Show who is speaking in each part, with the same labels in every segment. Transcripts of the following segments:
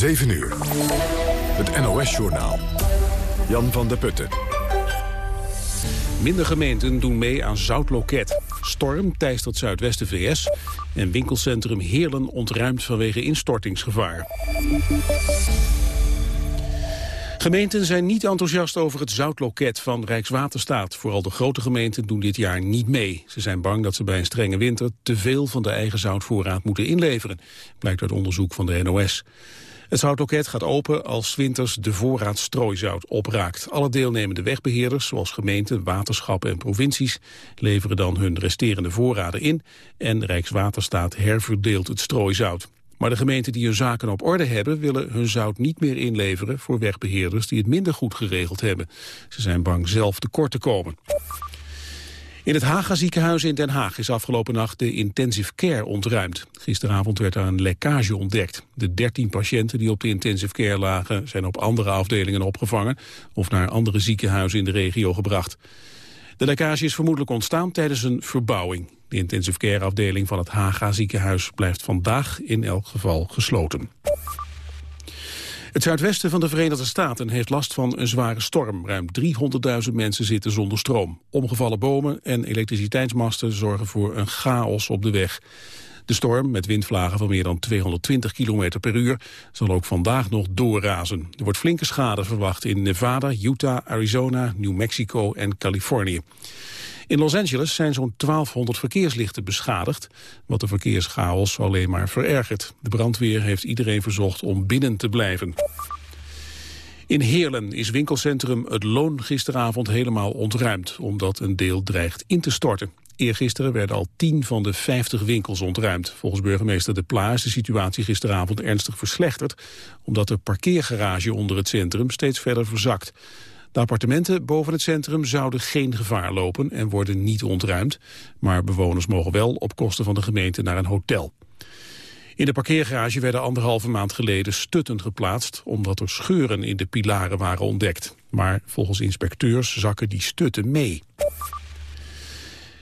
Speaker 1: 7 uur. Het NOS-journaal. Jan van der Putten.
Speaker 2: Minder gemeenten doen mee aan Zoutloket. Storm teistert zuidwesten VS. En winkelcentrum Heerlen ontruimd vanwege instortingsgevaar. Gemeenten zijn niet enthousiast over het zoutloket van Rijkswaterstaat. Vooral de grote gemeenten doen dit jaar niet mee. Ze zijn bang dat ze bij een strenge winter te veel van de eigen zoutvoorraad moeten inleveren. Blijkt uit onderzoek van de NOS. Het zoutloket gaat open als winters de voorraad strooizout opraakt. Alle deelnemende wegbeheerders, zoals gemeenten, waterschappen en provincies, leveren dan hun resterende voorraden in en Rijkswaterstaat herverdeelt het strooizout. Maar de gemeenten die hun zaken op orde hebben... willen hun zout niet meer inleveren voor wegbeheerders die het minder goed geregeld hebben. Ze zijn bang zelf tekort te komen. In het Haga ziekenhuis in Den Haag is afgelopen nacht de intensive care ontruimd. Gisteravond werd er een lekkage ontdekt. De 13 patiënten die op de intensive care lagen zijn op andere afdelingen opgevangen of naar andere ziekenhuizen in de regio gebracht. De lekkage is vermoedelijk ontstaan tijdens een verbouwing. De intensive care afdeling van het Haga ziekenhuis blijft vandaag in elk geval gesloten. Het zuidwesten van de Verenigde Staten heeft last van een zware storm. Ruim 300.000 mensen zitten zonder stroom. Omgevallen bomen en elektriciteitsmasten zorgen voor een chaos op de weg. De storm, met windvlagen van meer dan 220 km per uur, zal ook vandaag nog doorrazen. Er wordt flinke schade verwacht in Nevada, Utah, Arizona, New Mexico en Californië. In Los Angeles zijn zo'n 1200 verkeerslichten beschadigd, wat de verkeerschaos alleen maar verergert. De brandweer heeft iedereen verzocht om binnen te blijven. In Heerlen is winkelcentrum Het Loon gisteravond helemaal ontruimd, omdat een deel dreigt in te storten. Eergisteren werden al 10 van de 50 winkels ontruimd. Volgens burgemeester De Pla is de situatie gisteravond ernstig verslechterd... omdat de parkeergarage onder het centrum steeds verder verzakt. De appartementen boven het centrum zouden geen gevaar lopen en worden niet ontruimd. Maar bewoners mogen wel op kosten van de gemeente naar een hotel. In de parkeergarage werden anderhalve maand geleden stutten geplaatst... omdat er scheuren in de pilaren waren ontdekt. Maar volgens inspecteurs zakken die stutten mee.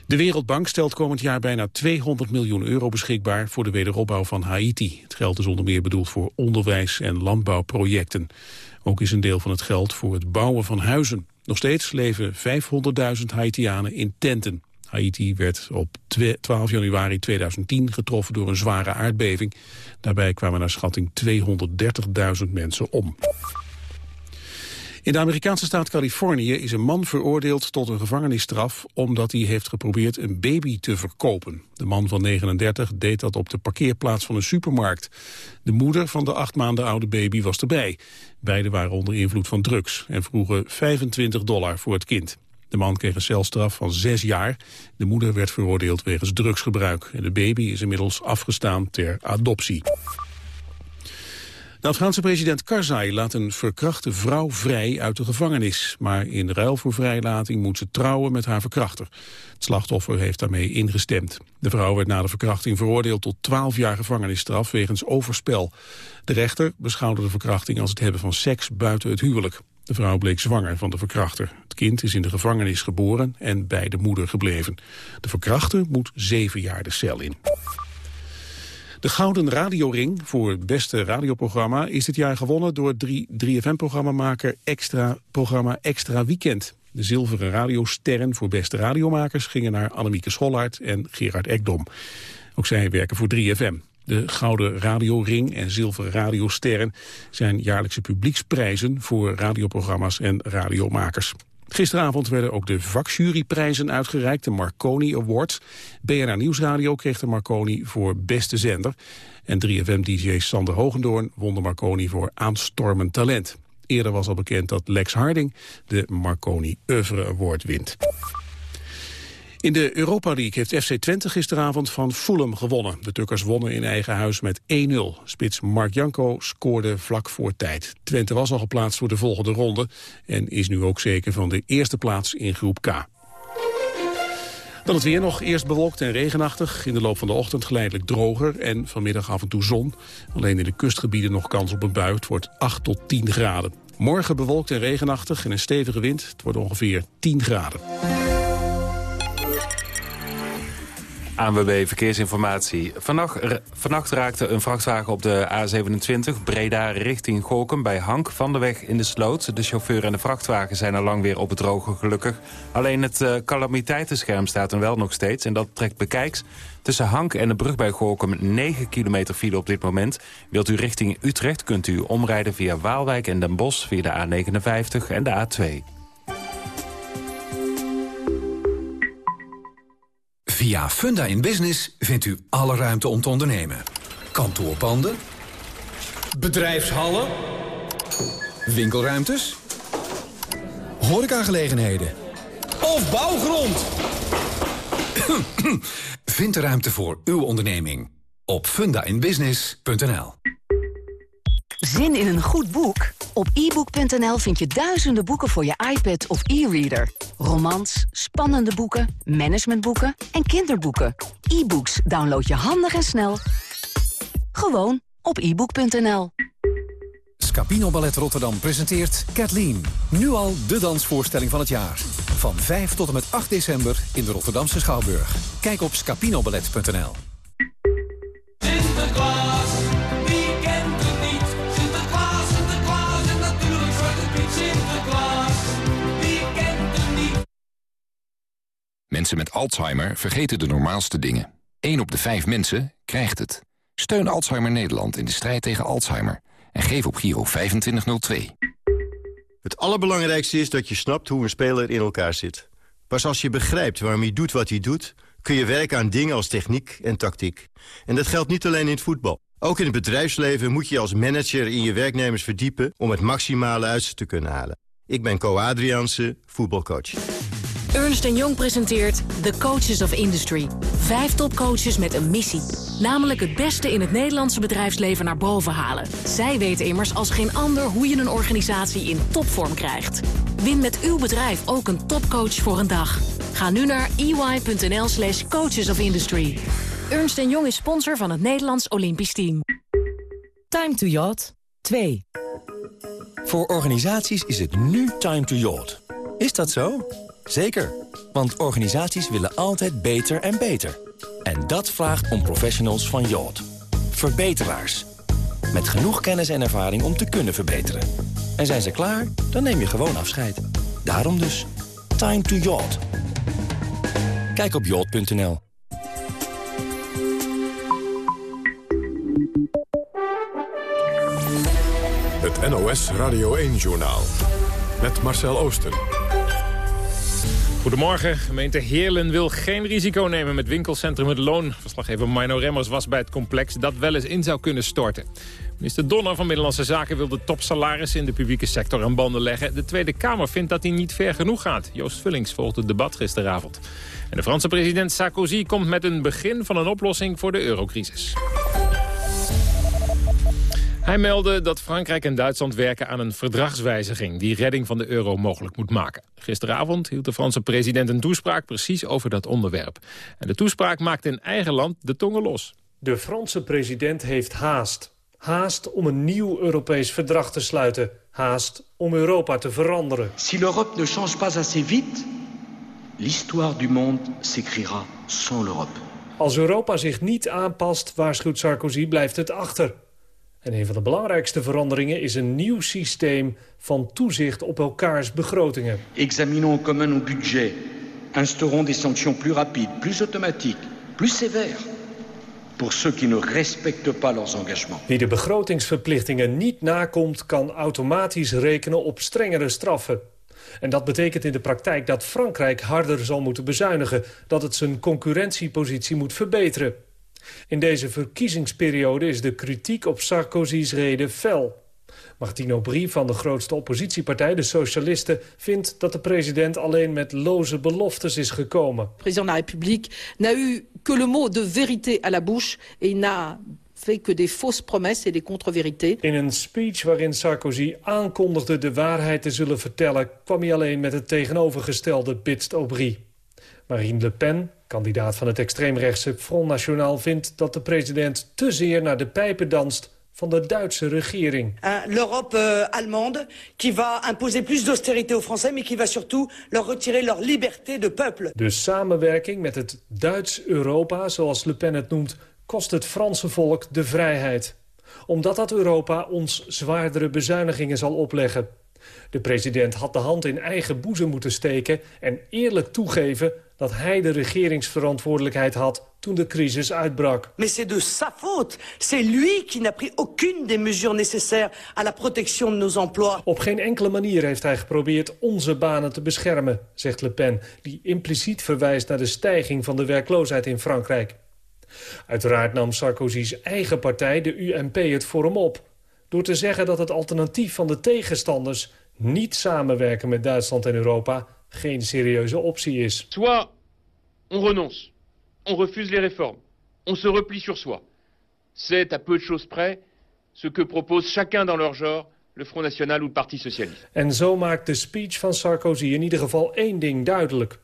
Speaker 2: De Wereldbank stelt komend jaar bijna 200 miljoen euro beschikbaar voor de wederopbouw van Haiti. Het geld is onder meer bedoeld voor onderwijs- en landbouwprojecten. Ook is een deel van het geld voor het bouwen van huizen. Nog steeds leven 500.000 Haitianen in tenten. Haiti werd op 12 januari 2010 getroffen door een zware aardbeving. Daarbij kwamen naar schatting 230.000 mensen om. In de Amerikaanse staat Californië is een man veroordeeld tot een gevangenisstraf omdat hij heeft geprobeerd een baby te verkopen. De man van 39 deed dat op de parkeerplaats van een supermarkt. De moeder van de acht maanden oude baby was erbij. Beiden waren onder invloed van drugs en vroegen 25 dollar voor het kind. De man kreeg een celstraf van zes jaar. De moeder werd veroordeeld wegens drugsgebruik. En de baby is inmiddels afgestaan ter adoptie. De Afghaanse president Karzai laat een verkrachte vrouw vrij uit de gevangenis. Maar in ruil voor vrijlating moet ze trouwen met haar verkrachter. Het slachtoffer heeft daarmee ingestemd. De vrouw werd na de verkrachting veroordeeld tot 12 jaar gevangenisstraf wegens overspel. De rechter beschouwde de verkrachting als het hebben van seks buiten het huwelijk. De vrouw bleek zwanger van de verkrachter. Het kind is in de gevangenis geboren en bij de moeder gebleven. De verkrachter moet zeven jaar de cel in. De Gouden Radioring voor het beste radioprogramma is dit jaar gewonnen door 3FM-programmamaker Extra programma Extra Weekend. De zilveren radiosterren voor beste radiomakers gingen naar Annemieke Schollaert en Gerard Ekdom. Ook zij werken voor 3FM. De Gouden Radioring en Zilveren Radiosterren zijn jaarlijkse publieksprijzen voor radioprogramma's en radiomakers. Gisteravond werden ook de vakjuryprijzen uitgereikt, de Marconi Awards. BNR Nieuwsradio kreeg de Marconi voor beste zender. En 3FM-dj Sander Hogendoorn won de Marconi voor aanstormend talent. Eerder was al bekend dat Lex Harding de Marconi Oeuvre Award wint. In de Europa League heeft FC Twente gisteravond van Fulham gewonnen. De Tukkers wonnen in eigen huis met 1-0. Spits Mark Janko scoorde vlak voor tijd. Twente was al geplaatst voor de volgende ronde... en is nu ook zeker van de eerste plaats in groep K. Dan het weer nog eerst bewolkt en regenachtig. In de loop van de ochtend geleidelijk droger en vanmiddag af en toe zon. Alleen in de kustgebieden nog kans op een bui. Het wordt 8 tot 10 graden. Morgen bewolkt en regenachtig en een stevige wind. Het wordt ongeveer 10 graden.
Speaker 3: ANWB Verkeersinformatie. Vannacht, raakte een vrachtwagen op de A27 Breda richting Gorkum bij Hank van de weg in de sloot. De chauffeur en de vrachtwagen zijn al lang weer op het droge gelukkig. Alleen het uh, calamiteitenscherm staat er wel nog steeds en dat trekt bekijks. Tussen Hank en de brug bij Gorkum 9 kilometer file op dit moment. Wilt u richting Utrecht kunt u omrijden via Waalwijk en Den Bosch via de A59 en de A2.
Speaker 4: Via Funda in Business vindt u alle ruimte om te ondernemen. Kantoorpanden. Bedrijfshallen. Winkelruimtes. Horecagelegenheden. Of bouwgrond. Vind de ruimte voor uw onderneming op fundainbusiness.nl.
Speaker 5: Zin in een goed boek? Op ebook.nl vind je duizenden boeken voor je iPad of e-reader. Romans, spannende boeken, managementboeken en kinderboeken. E-books download je handig en snel. Gewoon op ebook.nl.
Speaker 4: Scapino Ballet Rotterdam presenteert Kathleen. Nu al de dansvoorstelling van het jaar. Van 5 tot en met 8 december in de Rotterdamse Schouwburg. Kijk op scapinoballet.nl.
Speaker 6: Mensen met Alzheimer vergeten de normaalste dingen. 1 op de 5 mensen krijgt het. Steun Alzheimer Nederland in de strijd tegen Alzheimer. En geef op Giro 2502.
Speaker 7: Het allerbelangrijkste is dat je snapt hoe een speler in elkaar zit. Pas als je begrijpt waarom hij doet wat hij doet... kun je werken aan dingen als techniek en tactiek. En dat geldt niet alleen in het voetbal. Ook in het bedrijfsleven moet je als manager in je werknemers verdiepen... om het maximale uit ze te kunnen halen. Ik ben Co Adriaanse, voetbalcoach.
Speaker 8: Ernst Jong presenteert The Coaches of Industry. Vijf topcoaches met een missie. Namelijk het beste in het Nederlandse bedrijfsleven naar boven halen. Zij weten immers als geen ander hoe je een organisatie in topvorm krijgt. Win met uw bedrijf ook een topcoach voor een dag. Ga nu naar ey.nl slash coaches of industry. Ernst Jong is sponsor van het Nederlands Olympisch Team.
Speaker 9: Time to Yacht 2. Voor organisaties is het nu time to yacht. Is dat zo? Zeker, want organisaties willen altijd beter en beter. En dat vraagt om professionals van Yacht. Verbeteraars. Met genoeg kennis en ervaring om te kunnen verbeteren. En zijn ze klaar, dan neem je gewoon afscheid. Daarom dus, time to yacht. Kijk op yacht.nl.
Speaker 1: Het NOS Radio 1-journaal. Met Marcel Oosten.
Speaker 10: Goedemorgen. Gemeente Heerlen wil geen risico nemen met winkelcentrum Het Loon. Verslaggever Mino Remmers was bij het complex dat wel eens in zou kunnen storten. Minister Donner van Middellandse Zaken wil de topsalaris in de publieke sector aan banden leggen. De Tweede Kamer vindt dat hij niet ver genoeg gaat. Joost Vullings volgt het debat gisteravond. En de Franse president Sarkozy komt met een begin van een oplossing voor de eurocrisis. Hij meldde dat Frankrijk en Duitsland werken aan een verdragswijziging... die redding van de euro mogelijk moet maken. Gisteravond hield de Franse president een toespraak precies over dat onderwerp. En de toespraak maakte in eigen land de tongen los.
Speaker 11: De Franse president heeft haast. Haast om een nieuw Europees verdrag te sluiten. Haast om Europa te veranderen.
Speaker 12: Si l'Europe ne change pas assez vite... l'histoire du monde s'écrira sans l'Europe.
Speaker 11: Als Europa zich niet aanpast, waarschuwt Sarkozy, blijft het achter. En een van de belangrijkste veranderingen is een nieuw systeem van toezicht op elkaars begrotingen.
Speaker 12: Examinons en commun nos budgets. Instaurons des sanctions plus rapides, plus automatiques, plus sévères pour ceux qui ne respectent pas leurs engagements.
Speaker 11: Wie de begrotingsverplichtingen niet nakomt, kan automatisch rekenen op strengere straffen. En dat betekent in de praktijk dat Frankrijk harder zal moeten bezuinigen... dat het zijn concurrentiepositie moet verbeteren. In deze verkiezingsperiode is de kritiek op Sarkozy's reden fel. Martino Aubry van de grootste oppositiepartij, de Socialisten... vindt dat de president alleen met loze beloftes is gekomen.
Speaker 13: De president de la République n'a eu que le mot de vérité à la bouche... et n'a fait que des fausses promesses et des contre-vérités.
Speaker 11: In een speech waarin Sarkozy aankondigde de waarheid te zullen vertellen... kwam hij alleen met het tegenovergestelde, bitst Aubry. Marine Le Pen, kandidaat van het extreemrechtse Front National... vindt dat de president te zeer naar de pijpen danst van de Duitse regering.
Speaker 14: L'Europe uh, allemande qui va imposer plus d'austérité aux Français, mais qui va surtout leur retirer leur liberté de peuple.
Speaker 11: De samenwerking met het Duits Europa, zoals Le Pen het noemt, kost het Franse volk de vrijheid. Omdat dat Europa ons zwaardere bezuinigingen zal opleggen. De president had de hand in eigen boezem moeten steken en eerlijk toegeven dat hij de regeringsverantwoordelijkheid had toen de crisis uitbrak.
Speaker 14: Mais c'est de sa faute. C'est lui qui n'a pris aucune des mesures nécessaires à la protection de nos emplois.
Speaker 11: Op geen enkele manier heeft hij geprobeerd onze banen te beschermen, zegt Le Pen, die impliciet verwijst naar de stijging van de werkloosheid in Frankrijk. Uiteraard nam Sarkozy's eigen partij, de UMP, het voor hem op. Door te zeggen dat het alternatief van de tegenstanders... niet samenwerken met Duitsland en Europa geen serieuze optie is.
Speaker 15: Soit on renonce, on refuse les réformes, on se replie sur soi. C'est à peu de choses près ce que propose chacun dans leur genre le Front National ou le Parti Socialiste.
Speaker 11: En zo maakt de speech van Sarkozy in ieder geval één ding duidelijk.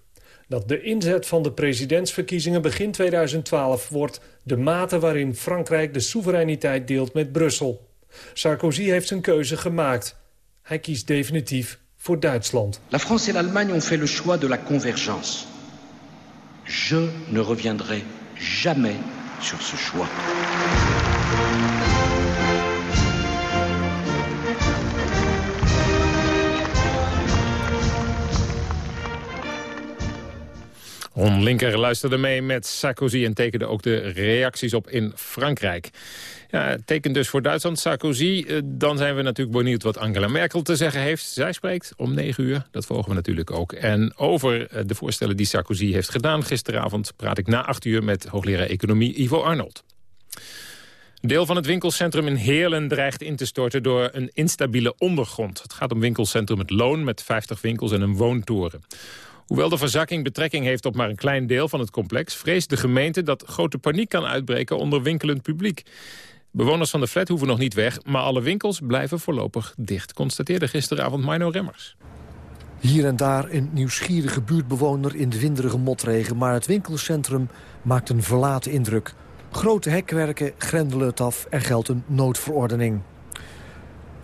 Speaker 11: Dat de inzet van de presidentsverkiezingen begin 2012 wordt... de mate waarin Frankrijk de soevereiniteit deelt met Brussel. Sarkozy heeft zijn keuze gemaakt. Hij kiest definitief
Speaker 12: La France et l'Allemagne ont fait le choix de la convergence. Je ne reviendrai jamais sur ce choix.
Speaker 16: Linker luisterde mee met Sarkozy en tekende ook de reacties op in Frankrijk. Ja, tekent dus voor Duitsland Sarkozy. Eh, dan zijn we natuurlijk benieuwd wat Angela Merkel te zeggen heeft. Zij spreekt om negen uur, dat volgen we natuurlijk ook. En over eh, de voorstellen die Sarkozy heeft gedaan gisteravond... praat ik na acht uur met hoogleraar economie Ivo Arnold. Deel van het winkelcentrum in Heerlen dreigt in te storten door een instabiele ondergrond. Het gaat om winkelcentrum Het Loon met 50 winkels en een woontoren. Hoewel de verzakking betrekking heeft op maar een klein deel van het complex... vreest de gemeente dat grote paniek kan uitbreken onder winkelend publiek. Bewoners van de flat hoeven nog niet weg, maar alle winkels blijven voorlopig dicht, constateerde gisteravond Mino Remmers.
Speaker 17: Hier en daar een nieuwsgierige buurtbewoner in de winderige motregen... maar het winkelcentrum maakt een verlaten indruk. Grote hekwerken grendelen het af, er geldt een noodverordening.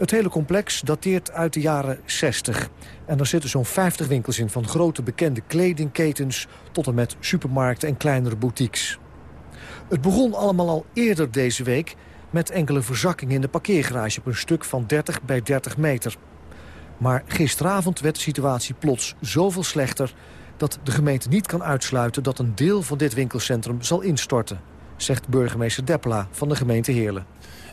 Speaker 17: Het hele complex dateert uit de jaren 60. En er zitten zo'n 50 winkels in, van grote bekende kledingketens... tot en met supermarkten en kleinere boutiques. Het begon allemaal al eerder deze week met enkele verzakkingen in de parkeergarage... op een stuk van 30 bij 30 meter. Maar gisteravond werd de situatie plots zoveel slechter... dat de gemeente niet kan uitsluiten dat een deel van dit winkelcentrum zal instorten... zegt burgemeester Deppela van de gemeente Heerlen.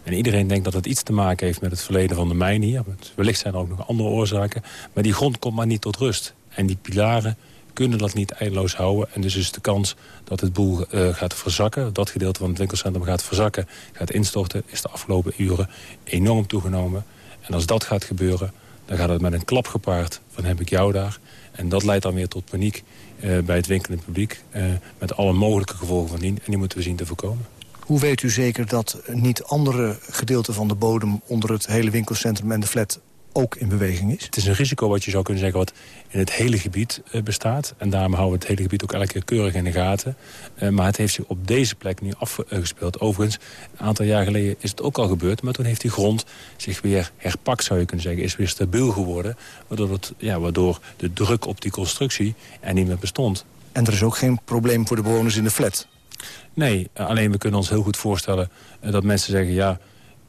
Speaker 18: En iedereen denkt dat het iets te maken heeft met het verleden van de mijn hier. Wellicht zijn er ook nog andere oorzaken. Maar die grond komt maar niet tot rust. En die pilaren kunnen dat niet eindeloos houden. En dus is de kans dat het boel uh, gaat verzakken... dat gedeelte van het winkelcentrum gaat verzakken, gaat instorten... is de afgelopen uren enorm toegenomen. En als dat gaat gebeuren, dan gaat het met een klap gepaard... van heb ik jou daar. En dat leidt dan weer tot paniek uh, bij het winkelend publiek... Uh, met alle mogelijke gevolgen van dien. En die moeten we zien te voorkomen.
Speaker 17: Hoe weet u zeker dat niet andere gedeelten van de bodem... onder het hele winkelcentrum en de flat ook in beweging is?
Speaker 18: Het is een risico wat je zou kunnen zeggen wat in het hele gebied uh, bestaat. En daarom houden we het hele gebied ook elke keer keurig in de gaten. Uh, maar het heeft zich op deze plek nu afgespeeld. Overigens, een aantal jaar geleden is het ook al gebeurd. Maar toen heeft die grond zich weer herpakt, zou je kunnen zeggen. Is weer stabiel geworden. Waardoor, het, ja, waardoor de druk op die constructie er niet meer bestond.
Speaker 17: En er is ook geen probleem voor de bewoners in de flat?
Speaker 18: Nee, alleen we kunnen ons heel goed voorstellen uh, dat mensen zeggen... ja,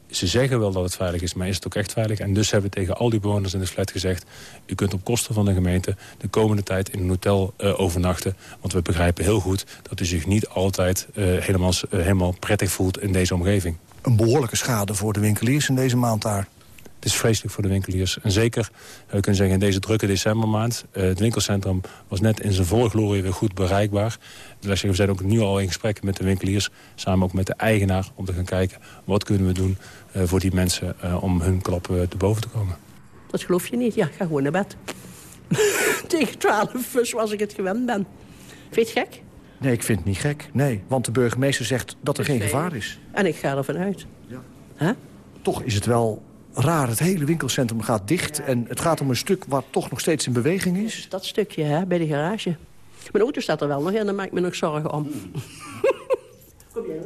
Speaker 18: ze zeggen wel dat het veilig is, maar is het ook echt veilig? En dus hebben we tegen al die bewoners in de flat gezegd... u kunt op kosten van de gemeente de komende tijd in een hotel uh, overnachten. Want we begrijpen heel goed dat u zich niet altijd uh, helemaal, uh, helemaal prettig voelt in deze omgeving.
Speaker 17: Een behoorlijke schade voor de winkeliers in deze maand daar.
Speaker 18: Het is vreselijk voor de winkeliers. En zeker, we kunnen zeggen, in deze drukke decembermaand... Het winkelcentrum was net in zijn volle glorie weer goed bereikbaar. Dus we zijn ook nu al in gesprek met de winkeliers... samen ook met de eigenaar om te gaan kijken... wat kunnen we doen uh, voor die mensen uh, om hun klap te boven te komen.
Speaker 19: Dat geloof je niet. Ja, ga gewoon naar bed. Tegen twaalf, zoals ik het gewend ben. Vind je het gek?
Speaker 17: Nee, ik vind het niet gek. Nee, want de burgemeester zegt dat er geen gevaar is.
Speaker 19: En ik ga ervan uit.
Speaker 17: Ja.
Speaker 19: Huh?
Speaker 17: Toch is het wel raar. Het hele winkelcentrum gaat dicht. Ja. En het gaat om een stuk wat toch nog steeds in beweging is.
Speaker 19: Dus dat stukje, hè, bij de garage. Mijn auto staat er wel nog in, daar maak ik me nog zorgen om.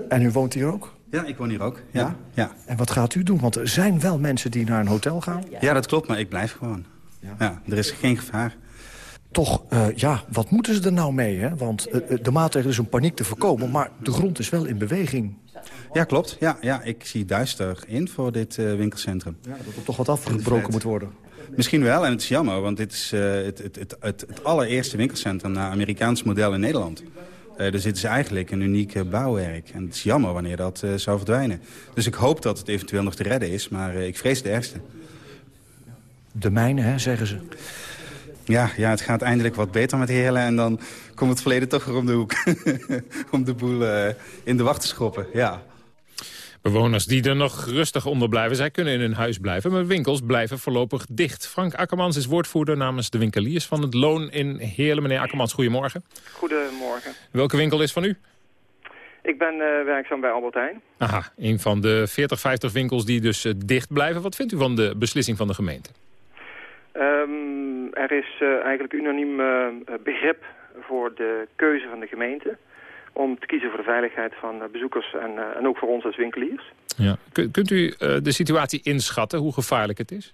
Speaker 17: En u woont hier ook?
Speaker 20: Ja, ik woon hier ook. Ja. ja.
Speaker 17: En wat gaat u doen? Want er zijn wel mensen die naar een hotel gaan.
Speaker 20: Ja, dat klopt, maar ik blijf gewoon. Ja, er is geen gevaar.
Speaker 17: Toch, uh, ja, wat moeten ze er nou mee? Hè? Want uh, de maatregel is om paniek te voorkomen, maar de grond is wel in beweging.
Speaker 20: Ja, klopt. Ja, ja, ik zie duister in voor dit uh, winkelcentrum.
Speaker 17: Ja, dat er toch wat afgebroken moet worden.
Speaker 20: Misschien wel, en het is jammer, want dit is het, het, het, het, allereerste winkelcentrum naar Amerikaans model in Nederland. Uh, dus dit is eigenlijk een uniek bouwwerk. En het is jammer wanneer dat zou verdwijnen. Dus ik hoop dat het eventueel nog te redden is, maar ik vrees het ergste.
Speaker 17: De mijnen, hè, zeggen ze.
Speaker 20: Ja, ja, het gaat eindelijk wat beter met Heerlen en dan komt het verleden toch weer om de hoek. om de boel in de wacht te schoppen, ja.
Speaker 10: Bewoners die er nog rustig onder blijven, zij kunnen in hun huis blijven... maar winkels blijven voorlopig dicht. Frank Akkermans is woordvoerder namens de winkeliers van het Loon in Heerlen. Meneer Akkermans, goedemorgen.
Speaker 21: Goedemorgen.
Speaker 10: Welke winkel is van u?
Speaker 21: Ik ben uh, werkzaam bij Albert Heijn.
Speaker 10: Aha, een van de 40, 50 winkels die dus uh, dicht blijven. Wat vindt u van de beslissing van de gemeente?
Speaker 21: Um, er is uh, eigenlijk unaniem begrip voor de keuze van de gemeente om te kiezen voor de veiligheid van bezoekers en, en ook voor ons als winkeliers.
Speaker 10: Ja. Kunt u de situatie inschatten, hoe gevaarlijk het is?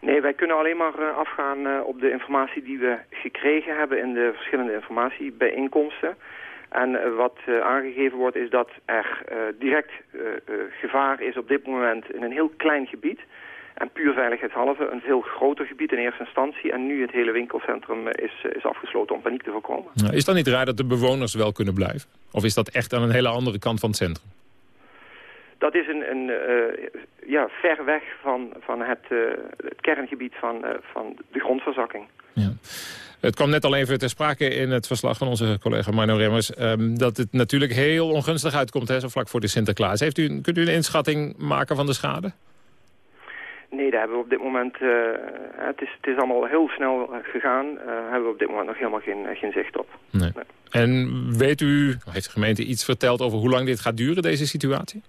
Speaker 21: Nee, wij kunnen alleen maar afgaan op de informatie die we gekregen hebben in de verschillende informatiebijeenkomsten. En wat aangegeven wordt is dat er direct gevaar is op dit moment in een heel klein gebied. En puur veiligheidshalve een veel groter gebied in eerste instantie. En nu het hele winkelcentrum is, is afgesloten om paniek te voorkomen.
Speaker 10: Nou, is dat niet raar dat de bewoners wel kunnen blijven? Of is dat echt aan een hele andere kant van het centrum?
Speaker 21: Dat is een, een uh, ja, ver weg van, van het, uh, het kerngebied van, uh, van de grondverzakking.
Speaker 10: Ja. Het kwam net al even ter sprake in het verslag van onze collega Marno Remmers... Um, dat het natuurlijk heel ongunstig uitkomt, hè, zo vlak voor de Sinterklaas. Heeft u, kunt u een inschatting maken van de schade?
Speaker 21: Nee, daar hebben we op dit moment, uh, het, is, het is allemaal heel snel gegaan, uh, hebben we op dit moment nog helemaal geen, geen zicht op.
Speaker 10: Nee. Nee. En weet u, heeft de gemeente iets verteld over hoe lang dit gaat duren, deze situatie?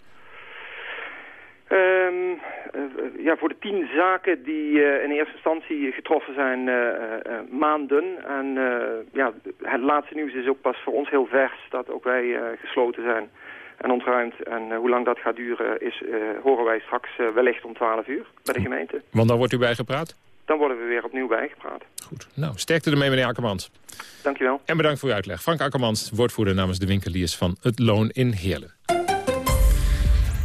Speaker 21: Um, uh, ja, voor de tien zaken die in eerste instantie getroffen zijn, maanden. En ja, het laatste nieuws is ook pas voor ons heel vers dat ook wij gesloten zijn en ontruimd. En uh, hoe lang dat gaat duren is, uh, horen wij straks uh, wellicht om 12 uur bij de gemeente.
Speaker 10: Want dan wordt u bijgepraat?
Speaker 21: Dan worden we weer opnieuw bijgepraat.
Speaker 10: Goed. Nou, sterkte ermee meneer Akkermans.
Speaker 21: Dankjewel.
Speaker 10: En bedankt voor uw uitleg. Frank Akkermans, woordvoerder namens de winkeliers van het Loon in Heerlen.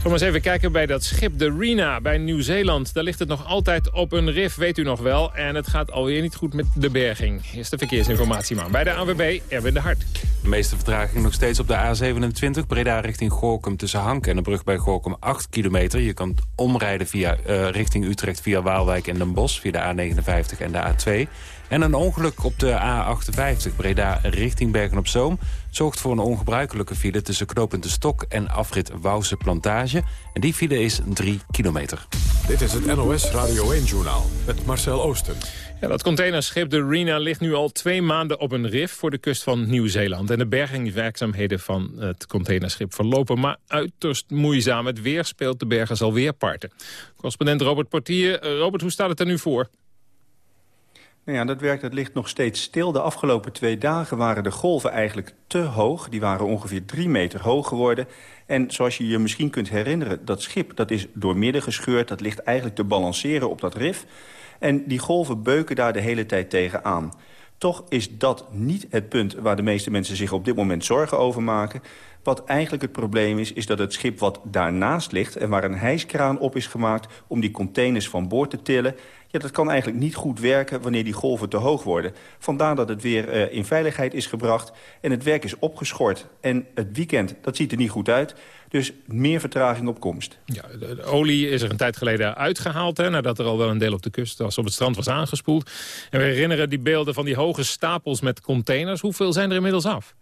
Speaker 10: Kom eens even kijken bij dat schip, de Rena, bij Nieuw-Zeeland. Daar ligt het nog altijd op een rif, weet u nog wel. En het gaat alweer niet goed met de berging. Eerste verkeersinformatie man. Bij de ANWB, Erwin de Hart.
Speaker 3: De meeste vertraging nog steeds op de A27. Breda richting Gorkum tussen Hank en de brug bij Gorkum 8 kilometer. Je kan omrijden via, uh, richting Utrecht via Waalwijk en Den Bosch... via de A59 en de A2. En een ongeluk op de A58 Breda richting Bergen-op-Zoom... zorgt voor een ongebruikelijke file tussen knooppunt de Stok en afrit Wouwse Plantage. En die file is 3 kilometer.
Speaker 1: Dit is het NOS Radio 1-journaal met Marcel Oosten.
Speaker 10: Ja, dat containerschip de Rena ligt nu al twee maanden op een rif voor de kust van Nieuw-Zeeland. En de bergingswerkzaamheden van het containerschip verlopen maar uiterst moeizaam. Het weer speelt de bergers alweer parten. Correspondent Robert Portier. Robert, hoe staat het er nu voor?
Speaker 22: Nou ja, dat werk dat ligt nog steeds stil. De afgelopen twee dagen waren de golven eigenlijk te hoog. Die waren ongeveer drie meter hoog geworden. En zoals je je misschien kunt herinneren, dat schip dat is doormidden gescheurd. Dat ligt eigenlijk te balanceren op dat rif. En die golven beuken daar de hele tijd tegenaan. Toch is dat niet het punt waar de meeste mensen zich op dit moment zorgen over maken. Wat eigenlijk het probleem is, is dat het schip wat daarnaast ligt... en waar een hijskraan op is gemaakt om die containers van boord te tillen... Ja, dat kan eigenlijk niet goed werken wanneer die golven te hoog worden. Vandaar dat het weer uh, in veiligheid is gebracht en het werk is opgeschort. En het weekend, dat ziet er niet goed uit. Dus meer vertraging op komst.
Speaker 10: Ja, de, de olie is er een tijd geleden uitgehaald... Hè, nadat er al wel een deel op de kust was, op het strand was aangespoeld. En we herinneren die beelden van die hoge stapels met containers. Hoeveel zijn er inmiddels af?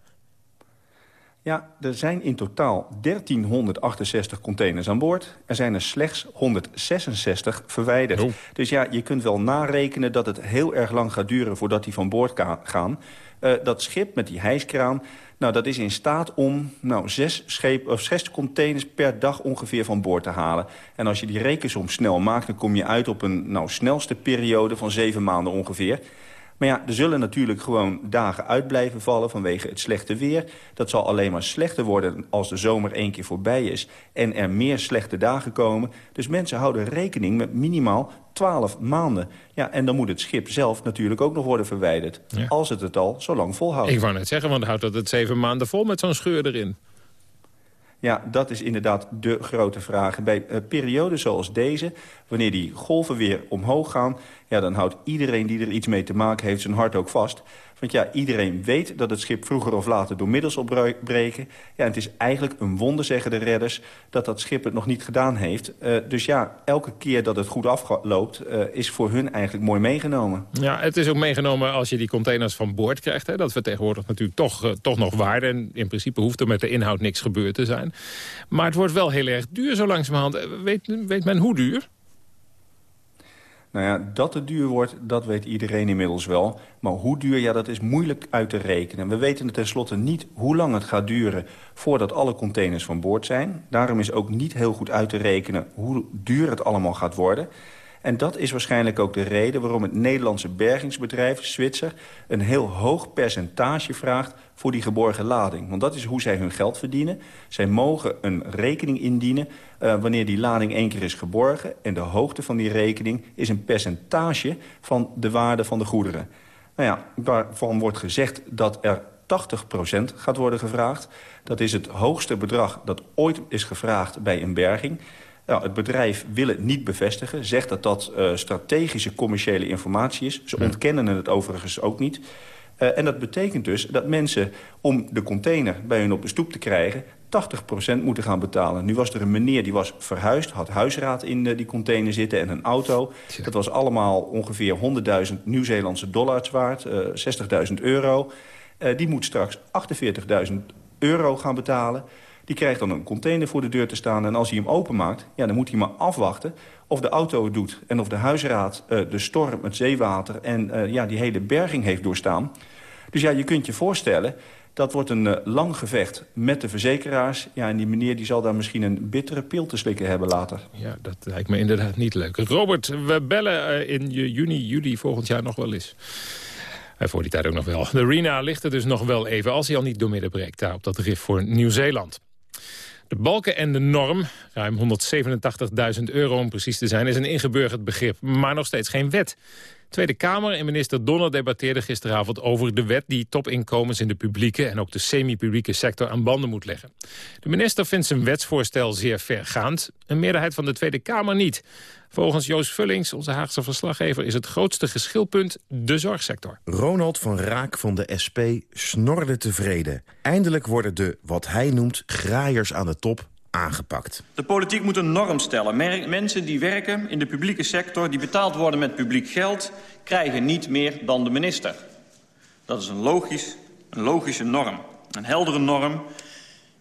Speaker 22: Ja, er zijn in totaal 1368 containers aan boord. Er zijn er slechts 166 verwijderd. Oh. Dus ja, je kunt wel narekenen dat het heel erg lang gaat duren... voordat die van boord gaan. Uh, dat schip met die hijskraan, nou, dat is in staat om nou, zes, scheep, of zes containers per dag ongeveer van boord te halen. En als je die rekensom snel maakt, dan kom je uit op een nou, snelste periode van zeven maanden ongeveer... Maar ja, er zullen natuurlijk gewoon dagen uit blijven vallen vanwege het slechte weer. Dat zal alleen maar slechter worden als de zomer één keer voorbij is... en er meer slechte dagen komen. Dus mensen houden rekening met minimaal 12 maanden. Ja, en dan moet het schip zelf natuurlijk ook nog worden verwijderd. Als het het al zo lang volhoudt.
Speaker 10: Ik wou net zeggen, want houdt dat het zeven maanden vol met zo'n scheur erin?
Speaker 22: Ja, dat is inderdaad de grote vraag. Bij uh, perioden zoals deze, wanneer die golven weer omhoog gaan... Ja, dan houdt iedereen die er iets mee te maken heeft zijn hart ook vast. Want ja, iedereen weet dat het schip vroeger of later door middels opbreken. Ja, het is eigenlijk een wonder, zeggen de redders, dat dat schip het nog niet gedaan heeft. Uh, dus ja, elke keer dat het goed afloopt, uh, is voor hun eigenlijk mooi meegenomen.
Speaker 10: Ja, het is ook meegenomen als je die containers van boord krijgt. Hè, dat vertegenwoordigt natuurlijk toch, uh, toch nog waarde. En in principe hoeft er met de inhoud niks gebeurd te zijn. Maar het wordt wel heel erg duur zo langzamerhand. Weet, weet men hoe duur?
Speaker 22: Nou ja, dat het duur wordt, dat weet iedereen inmiddels wel. Maar hoe duur, ja, dat is moeilijk uit te rekenen. We weten tenslotte niet hoe lang het gaat duren voordat alle containers van boord zijn. Daarom is ook niet heel goed uit te rekenen hoe duur het allemaal gaat worden. En dat is waarschijnlijk ook de reden waarom het Nederlandse bergingsbedrijf, Zwitser... een heel hoog percentage vraagt voor die geborgen lading. Want dat is hoe zij hun geld verdienen. Zij mogen een rekening indienen uh, wanneer die lading één keer is geborgen. En de hoogte van die rekening is een percentage van de waarde van de goederen. Nou ja, waarvan wordt gezegd dat er 80% gaat worden gevraagd. Dat is het hoogste bedrag dat ooit is gevraagd bij een berging. Nou, het bedrijf wil het niet bevestigen. Zegt dat dat uh, strategische commerciële informatie is. Ze ontkennen het overigens ook niet. Uh, en dat betekent dus dat mensen om de container bij hun op de stoep te krijgen... 80% moeten gaan betalen. Nu was er een meneer die was verhuisd, had huisraad in uh, die container zitten en een auto. Dat was allemaal ongeveer 100.000 Nieuw-Zeelandse dollars waard, 60.000 euro. die moet straks 48.000 euro gaan betalen. Die krijgt dan een container voor de deur te staan. En als hij hem openmaakt, ja, dan moet hij maar afwachten of de auto het doet. En of de huisraad uh, de storm, het zeewater en uh, ja, die hele berging heeft doorstaan. Dus ja, je kunt je voorstellen... Dat wordt een uh, lang gevecht met de verzekeraars. Ja, en die meneer die zal daar misschien een bittere pil te slikken hebben later.
Speaker 10: Ja, dat lijkt me inderdaad niet leuk. Robert, we bellen in juni, juli volgend jaar nog wel eens. En voor die tijd ook nog wel. De Rena ligt er dus nog wel even, als hij al niet doormidden breekt... daar op dat rif voor Nieuw-Zeeland. De balken en de norm, ruim 187.000 euro om precies te zijn... is een ingeburgerd begrip, maar nog steeds geen wet. Tweede Kamer en minister Donner debatteerden gisteravond over de wet... die topinkomens in de publieke en ook de semi-publieke sector aan banden moet leggen. De minister vindt zijn wetsvoorstel zeer vergaand. Een meerderheid van de Tweede Kamer niet. Volgens Joost Vullings, onze Haagse verslaggever... is het grootste geschilpunt de zorgsector.
Speaker 23: Ronald van Raak van de SP snorde tevreden. Eindelijk worden de, wat hij noemt, graaiers aan de top aangepakt.
Speaker 24: De politiek moet een norm stellen. Mensen die werken in de publieke sector, die betaald worden met publiek geld... krijgen niet meer dan de minister. Dat is een, logisch, een logische norm. Een heldere norm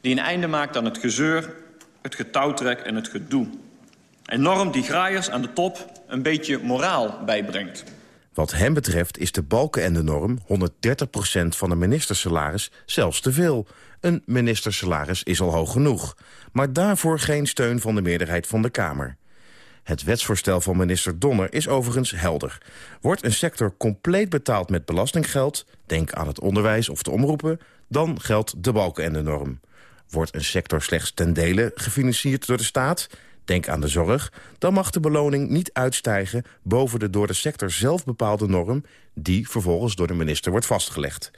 Speaker 24: die een einde maakt aan het gezeur, het getouwtrek en het gedoe. Een norm die graaiers aan de top een beetje moraal bijbrengt.
Speaker 23: Wat hem betreft is de balken en de norm 130% van een ministersalaris zelfs te veel. Een ministersalaris is al hoog genoeg. Maar daarvoor geen steun van de meerderheid van de Kamer. Het wetsvoorstel van minister Donner is overigens helder. Wordt een sector compleet betaald met belastinggeld... denk aan het onderwijs of de omroepen... dan geldt de balken en de norm. Wordt een sector slechts ten dele gefinancierd door de staat... denk aan de zorg... dan mag de beloning niet uitstijgen boven de door de sector zelf bepaalde norm... die vervolgens door de minister wordt vastgelegd.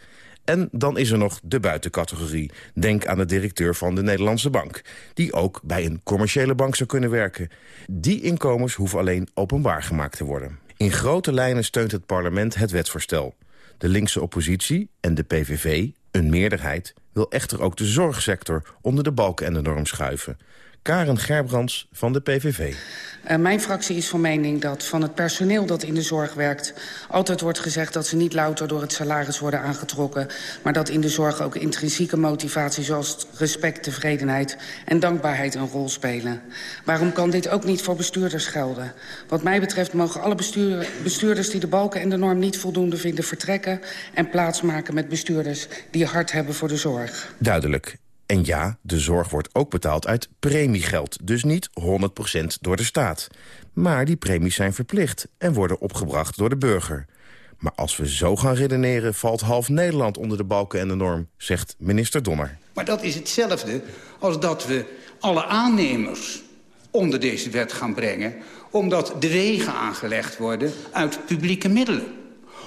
Speaker 23: En dan is er nog de buitencategorie. Denk aan de directeur van de Nederlandse Bank. Die ook bij een commerciële bank zou kunnen werken. Die inkomens hoeven alleen openbaar gemaakt te worden. In grote lijnen steunt het parlement het wetsvoorstel. De linkse oppositie en de PVV, een meerderheid... wil echter ook de zorgsector onder de balken en de norm schuiven. Karen Gerbrands van de PVV.
Speaker 25: Uh, mijn fractie is van mening dat van het personeel dat in de zorg werkt... altijd wordt gezegd dat ze niet louter door het salaris worden aangetrokken... maar dat in de zorg ook intrinsieke motivatie zoals respect, tevredenheid... en dankbaarheid een rol spelen. Waarom kan dit ook niet voor bestuurders gelden? Wat mij betreft mogen alle bestuur, bestuurders die de balken en de norm niet voldoende vinden... vertrekken en plaatsmaken met bestuurders die hard hebben voor de zorg.
Speaker 23: Duidelijk. En ja, de zorg wordt ook betaald uit premiegeld, dus niet 100% door de staat. Maar die premies zijn verplicht en worden opgebracht door de burger. Maar als we zo gaan redeneren, valt half Nederland onder de balken en de norm, zegt minister Donner.
Speaker 26: Maar dat is hetzelfde als dat we alle aannemers onder deze wet gaan brengen... omdat de wegen aangelegd worden uit publieke middelen.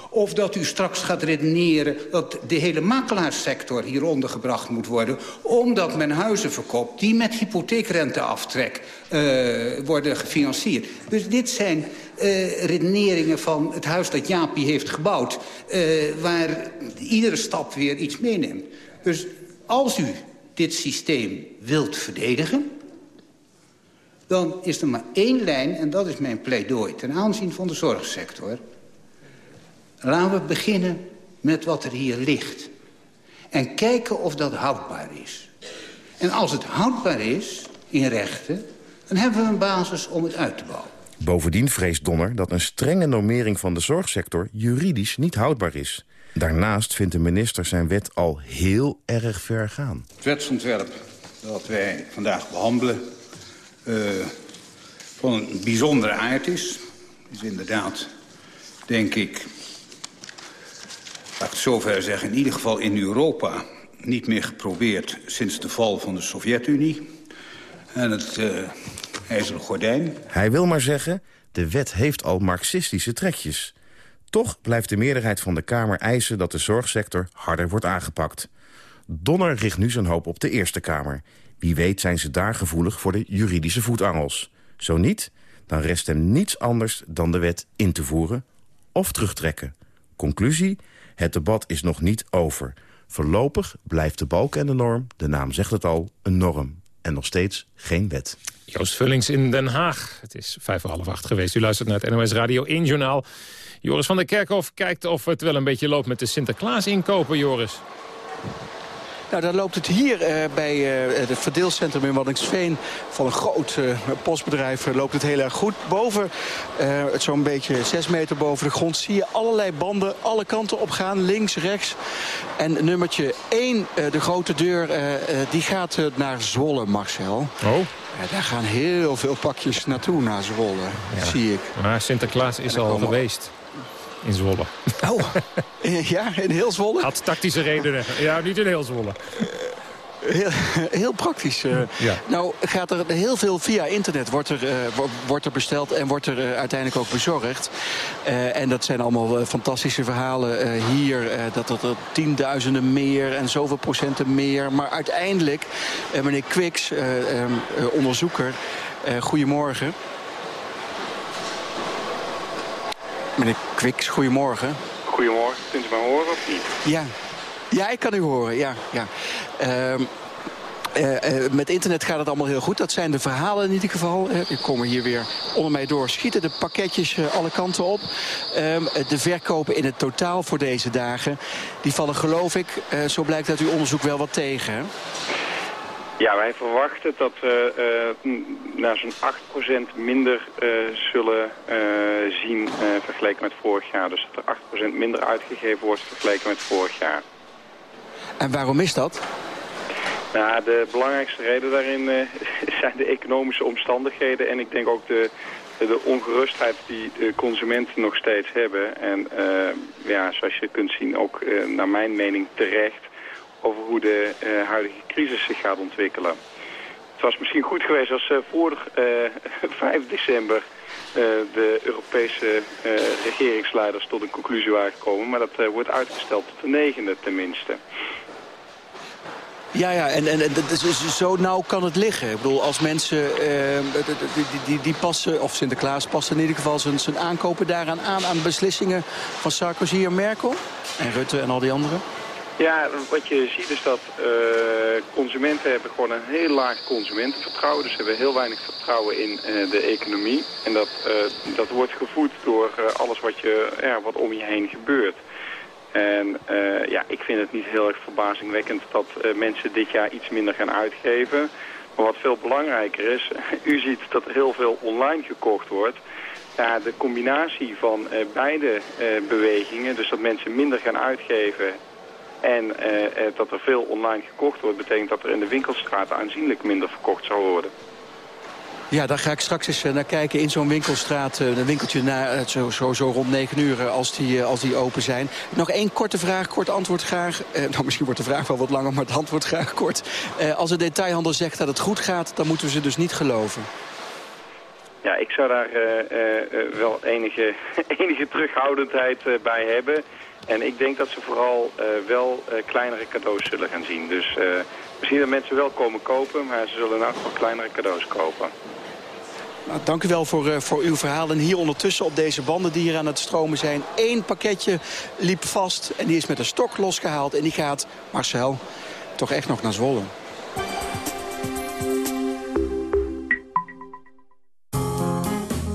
Speaker 26: Of dat u straks gaat redeneren dat de hele makelaarssector hieronder gebracht moet worden... omdat men huizen verkoopt die met hypotheekrenteaftrek uh, worden gefinancierd. Dus dit zijn uh, redeneringen van het huis dat Jaapie heeft gebouwd... Uh, waar iedere stap weer iets meeneemt. Dus als u dit systeem wilt verdedigen... dan is er maar één lijn, en dat is mijn pleidooi... ten aanzien van de zorgsector... Laten we beginnen met wat er hier ligt. En kijken of dat houdbaar is. En als het houdbaar is, in rechten... dan hebben we een basis om het uit te bouwen.
Speaker 23: Bovendien vreest Donner dat een strenge normering van de zorgsector... juridisch niet houdbaar is. Daarnaast vindt de minister zijn wet al heel erg ver gaan.
Speaker 26: Het wetsontwerp dat wij vandaag behandelen... Uh, van een bijzondere aard is. is inderdaad, denk ik, laat ik het zover zeggen, in ieder geval in Europa... niet meer geprobeerd sinds de val van de Sovjet-Unie. En het uh, ijzeren gordijn.
Speaker 23: Hij wil maar zeggen, de wet heeft al marxistische trekjes. Toch blijft de meerderheid van de Kamer eisen dat de zorgsector harder wordt aangepakt. Donner richt nu zijn hoop op de Eerste Kamer. Wie weet zijn ze daar gevoelig voor de juridische voetangels. Zo niet, dan rest hem niets anders dan de wet in te voeren of terugtrekken. Conclusie, het debat is nog niet over. Voorlopig blijft de balk en de norm, de naam zegt het al, een norm. En nog steeds geen wet.
Speaker 16: Joost Vullings in Den Haag. Het is vijf voor half acht geweest. U luistert naar het NOS Radio 1 Journaal. Joris van der Kerkhof kijkt of het wel een beetje loopt met de Sinterklaas inkopen, Joris.
Speaker 27: Nou, dan loopt het hier uh, bij uh, het verdeelcentrum in Waddingsveen... van een groot uh, postbedrijf loopt het heel erg goed. Boven, het zo'n beetje zes meter boven de grond... zie je allerlei banden alle kanten op gaan, links, rechts. En nummertje 1, de grote deur, die gaat naar Zwolle, Marcel.
Speaker 16: Oh.
Speaker 27: daar gaan heel veel pakjes naartoe, naar Zwolle, ja. zie ik.
Speaker 16: Maar Sinterklaas is al geweest in Zwolle.
Speaker 27: Oh, ja, in heel Zwolle?
Speaker 16: Had tactische redenen. Ja, niet in heel Zwolle.
Speaker 27: Heel, heel praktisch.
Speaker 16: Ja.
Speaker 27: Nou gaat er heel veel via internet wordt er, uh, wordt er besteld en wordt er uh, uiteindelijk ook bezorgd. en dat zijn allemaal fantastische verhalen hier. dat er tienduizenden meer en zoveel procenten meer. Maar uiteindelijk, meneer Quicks, onderzoeker, goedemorgen. Meneer Kwiks, goedemorgen.
Speaker 28: Goedemorgen, kunt u mij horen of niet?
Speaker 27: Ja, ja ik kan u horen, ja. ja. Uh, uh, uh, met internet gaat het allemaal heel goed. Dat zijn de verhalen in ieder geval. Die komen hier weer onder mij door. Schieten de pakketjes alle kanten op. Ehm, de verkopen in het totaal voor deze dagen... die vallen geloof ik, zo blijkt uit uw onderzoek, wel wat tegen. Hè?
Speaker 28: Ja, wij verwachten dat we uh, naar zo'n 8% minder uh, zullen uh, zien vergeleken met vorig jaar. Dus dat er 8% minder uitgegeven wordt vergeleken met vorig jaar.
Speaker 27: En waarom is dat?
Speaker 28: Nou, de belangrijkste reden daarin zijn de economische omstandigheden en ik denk ook de, de ongerustheid die de consumenten nog steeds hebben. En ja, zoals je kunt zien ook naar mijn mening terecht over hoe de uh, huidige crisis zich gaat ontwikkelen. Het was misschien goed geweest als uh, voor uh, 5 december de Europese regeringsleiders tot een conclusie waren gekomen. Maar dat wordt uitgesteld tot de negende tenminste.
Speaker 27: Ja, ja, en, en, en zo nauw kan het liggen. Ik bedoel, als mensen, uh, die, die, die, passen, of Sinterklaas passen in ieder geval zijn, zijn aankopen daaraan aan, aan beslissingen van Sarkozy en Merkel en Rutte en al die anderen.
Speaker 28: Ja, wat je ziet is dat uh, consumenten hebben gewoon een heel laag consumentenvertrouwen. Dus ze hebben heel weinig vertrouwen in uh, de economie. En dat, uh, dat wordt gevoed door alles wat, je, ja, wat om je heen gebeurt. En ja, ik vind het niet heel erg verbazingwekkend dat mensen dit jaar iets minder gaan uitgeven. Maar wat veel belangrijker is, u ziet dat er heel veel online gekocht wordt. Ja, de combinatie van beide bewegingen, dus dat mensen minder gaan uitgeven en uh, dat er veel online gekocht wordt, betekent dat er in de winkelstraat aanzienlijk minder verkocht zal worden.
Speaker 27: Ja, daar ga ik straks eens naar kijken in zo'n winkelstraat. Een winkeltje na, zo, zo, zo rond 9 uur als die, als die open zijn. Nog één korte vraag, kort antwoord graag. Eh, nou, misschien wordt de vraag wel wat langer, maar het antwoord graag kort. Eh, als de detailhandel zegt dat het goed gaat, dan moeten we ze dus niet geloven.
Speaker 28: Ja, ik zou daar uh, wel enige, enige terughoudendheid bij hebben. En ik denk dat ze vooral wel kleinere cadeaus zullen gaan zien. Dus misschien dat mensen wel komen kopen, maar ze zullen in elk geval kleinere cadeaus kopen.
Speaker 27: Nou, dank u wel voor, voor uw verhaal. En hier ondertussen op deze banden die hier aan het stromen zijn... één pakketje liep vast en die is met een stok losgehaald. En die gaat, Marcel, toch echt nog naar Zwolle.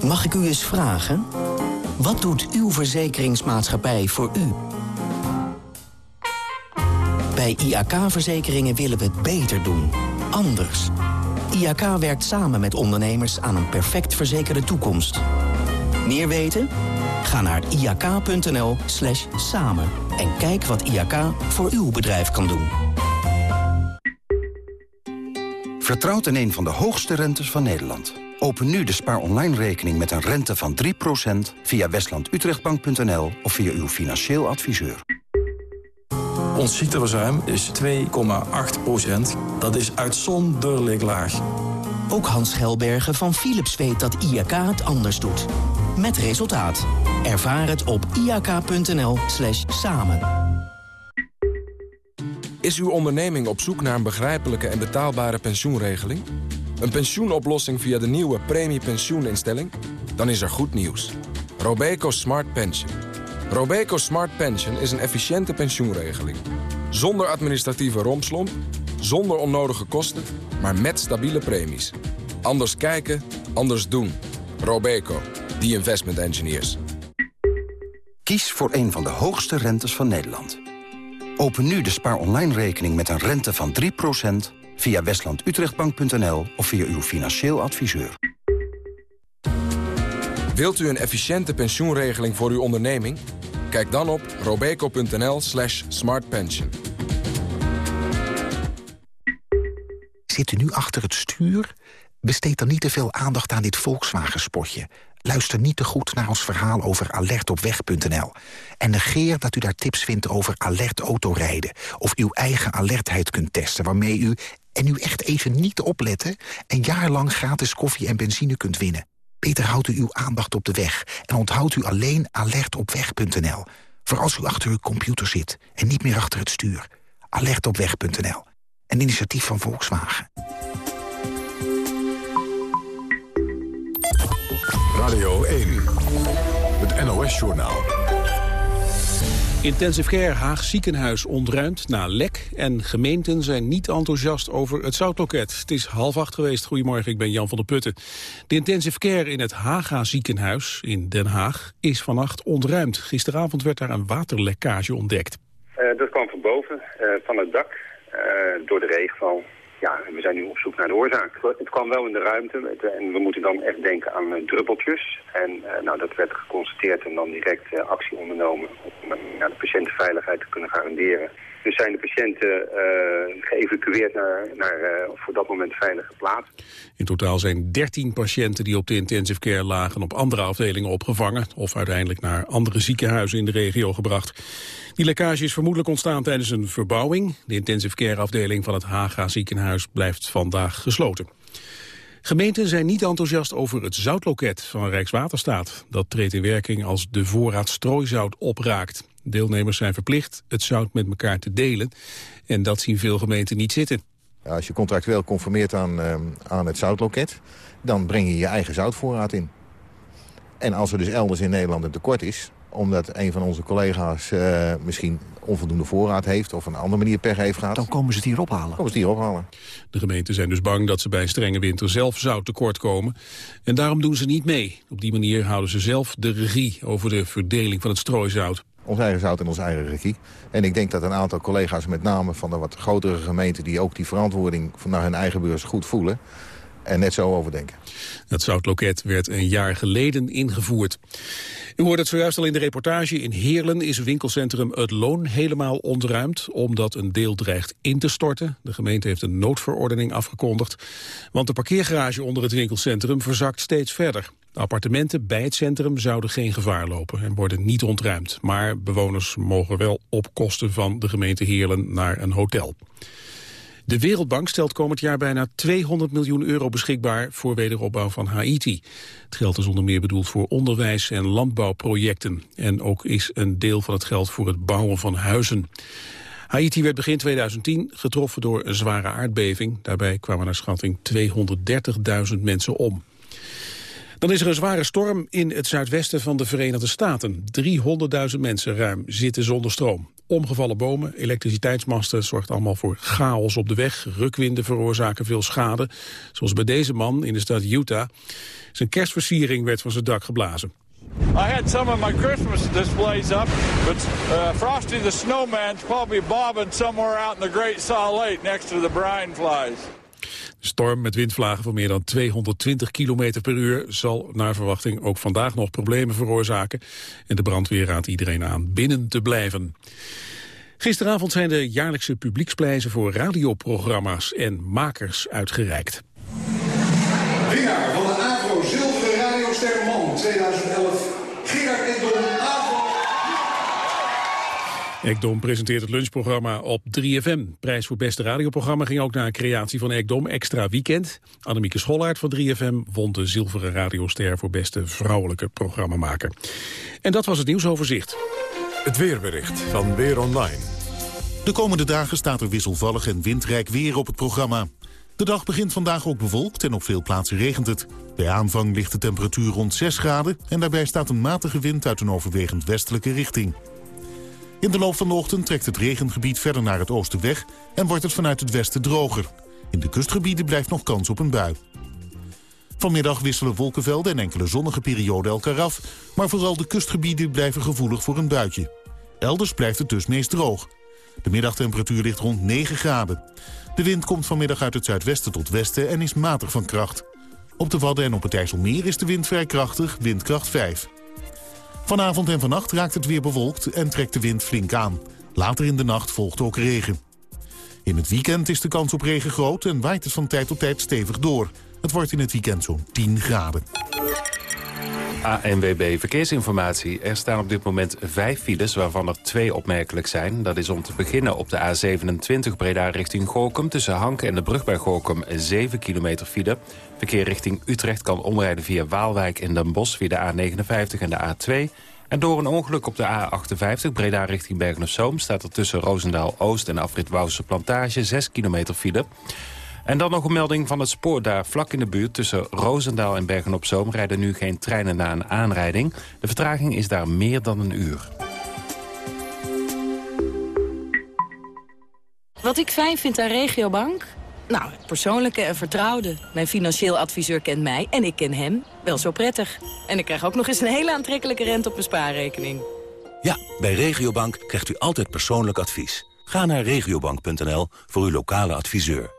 Speaker 29: Mag ik u eens vragen? Wat doet uw verzekeringsmaatschappij voor u? Bij IAK-verzekeringen willen we het beter doen. Anders. IAK werkt samen met ondernemers aan een perfect verzekerde toekomst. Meer weten? Ga naar iak.nl slash samen en kijk wat IAK voor uw bedrijf kan doen.
Speaker 30: Vertrouwt in een van de hoogste rentes van Nederland. Open nu de Spaar Online rekening met een rente van 3% via westlandutrechtbank.nl of via uw financieel adviseur.
Speaker 31: Ons ziekteverzuim is 2,8% Dat is uitzonderlijk laag.
Speaker 29: Ook Hans Schelbergen van Philips weet dat IAK het anders doet. Met resultaat. Ervaar het op iak.nl slash samen.
Speaker 32: Is uw onderneming op zoek naar een begrijpelijke en betaalbare pensioenregeling? Een pensioenoplossing via de nieuwe premiepensioeninstelling? Dan is er goed nieuws. Robeco Smart Pension. Robeco Smart Pension is een efficiënte pensioenregeling. Zonder administratieve rompslomp, zonder onnodige kosten, maar met stabiele premies. Anders kijken, anders doen. Robeco, the investment engineers.
Speaker 30: Kies voor een van de hoogste rentes van Nederland. Open nu de Spaar Online rekening met een rente van 3% via westlandutrechtbank.nl of via uw financieel adviseur.
Speaker 32: Wilt u een efficiënte pensioenregeling voor uw onderneming? Kijk dan op robeco.nl slash smartpension.
Speaker 33: Zit u nu achter het stuur? Besteed dan niet te veel aandacht aan dit Volkswagen-spotje. Luister niet te goed naar ons verhaal over alertopweg.nl. En negeer dat u daar tips vindt over alert autorijden... of uw eigen alertheid kunt testen, waarmee u en u echt even niet opletten... een jaar lang gratis koffie en benzine kunt winnen. Beter houdt u uw aandacht op de weg en onthoudt u alleen alertopweg.nl. Voor als u achter uw computer zit en niet meer achter het stuur. Alertopweg.nl. Een initiatief van Volkswagen.
Speaker 1: Radio 1. Het NOS-journaal.
Speaker 2: Intensive Care Haag ziekenhuis ontruimd na lek... en gemeenten zijn niet enthousiast over het zoutloket. Het is half acht geweest. Goedemorgen, ik ben Jan van der Putten. De Intensive Care in het Haga ziekenhuis in Den Haag is vannacht ontruimd. Gisteravond werd daar een waterlekkage ontdekt.
Speaker 34: Uh, dat kwam van boven, uh, van het dak, uh, door de regenval ja, we zijn nu op zoek naar de oorzaak. Het kwam wel in de ruimte en we moeten dan echt denken aan uh, druppeltjes. En uh, nou, dat werd geconstateerd en dan direct uh, actie ondernomen om de patiëntenveiligheid te kunnen garanderen. Dus zijn de patiënten geëvacueerd naar, naar voor dat moment veilige plaats.
Speaker 2: In totaal zijn 13 patiënten die op de intensive care lagen op andere afdelingen opgevangen... of uiteindelijk naar andere ziekenhuizen in de regio gebracht. Die lekkage is vermoedelijk ontstaan tijdens een verbouwing. De intensive care afdeling van het Haga ziekenhuis blijft vandaag gesloten. Gemeenten zijn niet enthousiast over het zoutloket van Rijkswaterstaat. Dat treedt in werking als de voorraad strooizout opraakt. Deelnemers zijn verplicht het zout met elkaar te delen. En dat zien veel gemeenten niet zitten.
Speaker 35: als je contractueel conformeert aan, uh, aan het zoutloket... dan breng je je eigen zoutvoorraad in. En als er dus elders in Nederland een tekort is omdat een van onze collega's uh, misschien onvoldoende voorraad heeft... of een andere manier per heeft gehad.
Speaker 17: Dan komen ze het hier ophalen?
Speaker 35: komen ze het hier ophalen.
Speaker 2: De gemeenten zijn dus bang dat ze bij een strenge winter zelf zout tekort komen. En daarom doen ze niet mee. Op die manier houden ze zelf de regie over de verdeling van het strooizout.
Speaker 35: Ons eigen zout in onze eigen regie. En ik denk dat een aantal collega's, met name van de wat grotere gemeenten... die ook die verantwoording naar hun eigen beurs goed voelen...
Speaker 33: en net zo overdenken.
Speaker 2: Het zoutloket werd een jaar geleden ingevoerd. U hoort het zojuist al in de reportage. In Heerlen is winkelcentrum Het Loon helemaal ontruimd... omdat een deel dreigt in te storten. De gemeente heeft een noodverordening afgekondigd. Want de parkeergarage onder het winkelcentrum verzakt steeds verder. Appartementen bij het centrum zouden geen gevaar lopen en worden niet ontruimd. Maar bewoners mogen wel op kosten van de gemeente Heerlen naar een hotel. De Wereldbank stelt komend jaar bijna 200 miljoen euro beschikbaar voor wederopbouw van Haiti. Het geld is onder meer bedoeld voor onderwijs- en landbouwprojecten. En ook is een deel van het geld voor het bouwen van huizen. Haiti werd begin 2010 getroffen door een zware aardbeving. Daarbij kwamen naar schatting 230.000 mensen om. Dan is er een zware storm in het zuidwesten van de Verenigde Staten. 300.000 mensen ruim zitten zonder stroom. Omgevallen bomen, elektriciteitsmasten zorgt allemaal voor chaos op de weg. Rukwinden veroorzaken veel schade. Zoals bij deze man in de stad Utah. Zijn kerstversiering werd van zijn dak geblazen.
Speaker 36: I had some of my Christmas displays up, but uh, Frosty the Snowman's probably bobbing somewhere out in the Great Salt Lake next to the brine flies.
Speaker 2: De storm met windvlagen van meer dan 220 km per uur zal naar verwachting ook vandaag nog problemen veroorzaken. En de brandweer raadt iedereen aan binnen te blijven. Gisteravond zijn de jaarlijkse publieksprijzen voor radioprogramma's en makers uitgereikt.
Speaker 37: Winnaar van de AVRO Zilveren Radioster Man 2011, Gerard Ekdom, AVRO.
Speaker 2: Ekdom presenteert het lunchprogramma op 3FM. Prijs voor beste radioprogramma ging ook naar een creatie van Ekdom Extra Weekend. Annemieke Schollaert van 3FM won de zilveren radioster voor beste vrouwelijke programmamaker. En dat was het nieuwsoverzicht.
Speaker 1: Het weerbericht van Weer Online.
Speaker 38: De komende dagen staat er wisselvallig en windrijk weer op het programma. De dag begint vandaag ook bewolkt en op veel plaatsen regent het. Bij aanvang ligt de temperatuur rond 6 graden... en daarbij staat een matige wind uit een overwegend westelijke richting. In de loop van de ochtend trekt het regengebied verder naar het oosten weg... en wordt het vanuit het westen droger. In de kustgebieden blijft nog kans op een bui. Vanmiddag wisselen wolkenvelden en enkele zonnige perioden elkaar af... maar vooral de kustgebieden blijven gevoelig voor een buitje. Elders blijft het dus meest droog. De middagtemperatuur ligt rond 9 graden. De wind komt vanmiddag uit het zuidwesten tot westen en is matig van kracht. Op de Wadden en op het IJsselmeer is de wind vrij krachtig, windkracht 5. Vanavond en vannacht raakt het weer bewolkt en trekt de wind flink aan. Later in de nacht volgt ook regen. In het weekend is de kans op regen groot en waait het van tijd tot tijd stevig door. Het wordt in het weekend zo'n 10 graden.
Speaker 3: ANWB Verkeersinformatie. Er staan op dit moment vijf files, waarvan er twee opmerkelijk zijn. Dat is om te beginnen op de A27 Breda richting Gorkum... tussen Hank en de brug bij Gorkum 7 kilometer file. Verkeer richting Utrecht kan omrijden via Waalwijk en Den Bosch... via de A59 en de A2... En door een ongeluk op de A58 Breda richting Bergen-op-Zoom... staat er tussen Roosendaal-Oost en Afrit Wouwse Plantage 6 kilometer file. En dan nog een melding van het spoor daar vlak in de buurt... tussen Roosendaal en Bergen-op-Zoom rijden nu geen treinen na een aanrijding. De vertraging is daar meer dan een uur.
Speaker 5: Wat ik fijn vind aan Regiobank? Nou, persoonlijke en vertrouwde. Mijn financieel adviseur kent mij en ik ken hem wel zo prettig. En ik krijg ook nog eens een hele aantrekkelijke rente op mijn spaarrekening.
Speaker 39: Ja, bij Regiobank krijgt u altijd persoonlijk advies. Ga naar regiobank.nl voor uw lokale adviseur.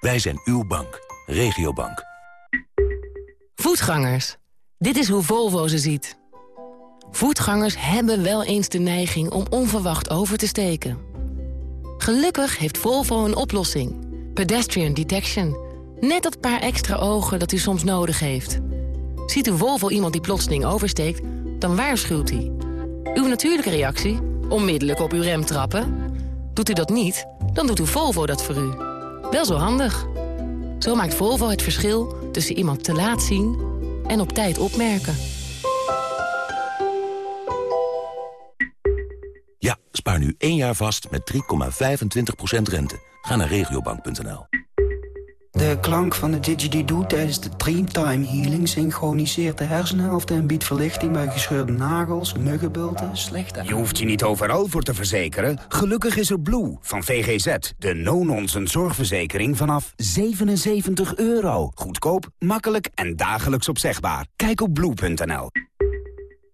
Speaker 39: Wij zijn uw bank. Regiobank.
Speaker 5: Voetgangers. Dit is hoe Volvo ze ziet. Voetgangers hebben wel eens de neiging om onverwacht over te steken. Gelukkig heeft Volvo een oplossing. Pedestrian Detection. Net dat paar extra ogen dat u soms nodig heeft. Ziet u Volvo iemand die plotseling oversteekt, dan waarschuwt hij. Uw natuurlijke reactie? Onmiddellijk op uw rem trappen. Doet u dat niet, dan doet uw Volvo dat voor u. Wel zo handig. Zo maakt Volvo het verschil tussen iemand te laat zien en op tijd opmerken.
Speaker 39: Ja, spaar nu één jaar vast met 3,25% rente. Ga naar regiobank.nl.
Speaker 40: De klank van de didgeridoo tijdens de Dreamtime Healing synchroniseert de hersenhelft en biedt verlichting bij gescheurde nagels, muggenbulten, slechte...
Speaker 41: Je hoeft je niet overal voor te verzekeren. Gelukkig is er Blue van VGZ, de no-nonsense zorgverzekering vanaf 77 euro. Goedkoop, makkelijk en dagelijks opzegbaar. Kijk op blue.nl.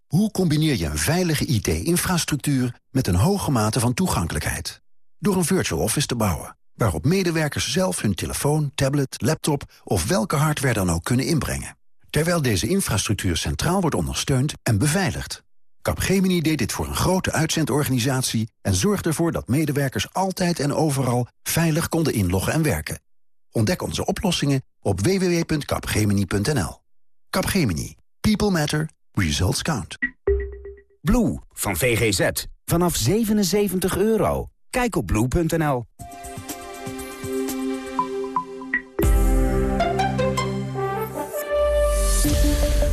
Speaker 42: Hoe combineer je een veilige IT-infrastructuur met een hoge mate van toegankelijkheid? Door een virtual office te bouwen.
Speaker 43: waarop medewerkers zelf hun telefoon, tablet, laptop of welke hardware dan ook kunnen inbrengen. Terwijl deze infrastructuur centraal wordt ondersteund en beveiligd. Capgemini deed dit voor een grote uitzendorganisatie en zorgde ervoor dat medewerkers altijd en overal veilig konden inloggen en werken. Ontdek onze oplossingen op www.capgemini.nl. Capgemini. People matter. Results count.
Speaker 44: Blue van VGZ. Vanaf 77 euro. Kijk op blue.nl.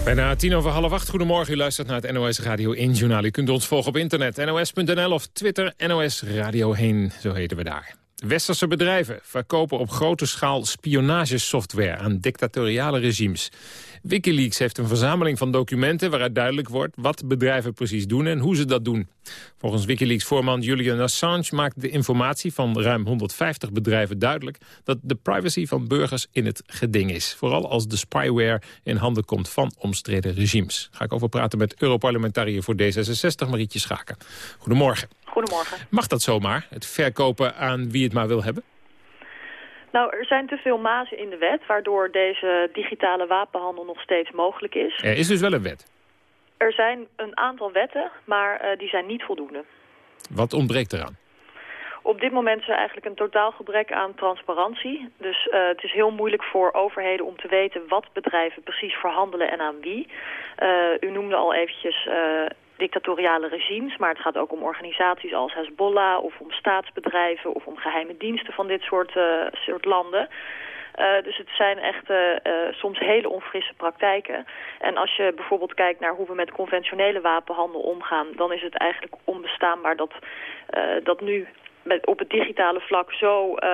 Speaker 10: Bijna tien over half acht. Goedemorgen, u luistert naar het NOS Radio 1 Journaal. U kunt ons volgen op internet, nos.nl of Twitter, NOS Radio heen, zo heten we daar. Westerse bedrijven verkopen op grote schaal spionagesoftware aan dictatoriale regimes. Wikileaks heeft een verzameling van documenten waaruit duidelijk wordt wat bedrijven precies doen en hoe ze dat doen. Volgens Wikileaks-voorman Julian Assange maakt de informatie van ruim 150 bedrijven duidelijk dat de privacy van burgers in het geding is. Vooral als de spyware in handen komt van omstreden regimes. Ga ik over praten met Europarlementariër voor D66 Marietje Schaken. Goedemorgen.
Speaker 45: Goedemorgen.
Speaker 10: Mag dat zomaar, het verkopen aan wie het maar wil hebben?
Speaker 45: Nou, er zijn te veel mazen in de wet... waardoor deze digitale wapenhandel nog steeds mogelijk is.
Speaker 10: Er is dus wel een wet?
Speaker 45: Er zijn een aantal wetten, maar uh, die zijn niet voldoende.
Speaker 10: Wat ontbreekt eraan?
Speaker 45: Op dit moment is er eigenlijk een totaal gebrek aan transparantie. Dus uh, het is heel moeilijk voor overheden om te weten wat bedrijven precies verhandelen en aan wie. Uh, u noemde al eventjes dictatoriale regimes, maar het gaat ook om organisaties als Hezbollah of om staatsbedrijven of om geheime diensten van dit soort, uh, soort landen. Uh, dus het zijn echt uh, soms hele onfrisse praktijken. En als je bijvoorbeeld kijkt naar hoe we met conventionele wapenhandel omgaan... dan is het eigenlijk onbestaanbaar dat, dat nu met, op het digitale vlak zo uh,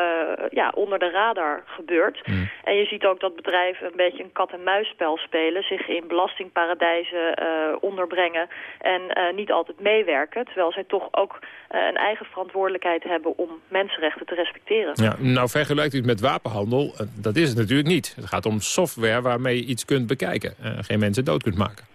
Speaker 45: ja, onder de radar gebeurt. Mm. En je ziet ook dat bedrijven een beetje een kat-en-muisspel spelen... zich in belastingparadijzen uh, onderbrengen en uh, niet altijd meewerken... terwijl zij toch ook een eigen verantwoordelijkheid hebben om mensenrechten te respecteren.
Speaker 10: Ja, nou, vergelijkt u het met wapenhandel, dat is het natuurlijk niet. Het gaat om software waarmee je iets kunt bekijken. geen mensen dood kunt maken.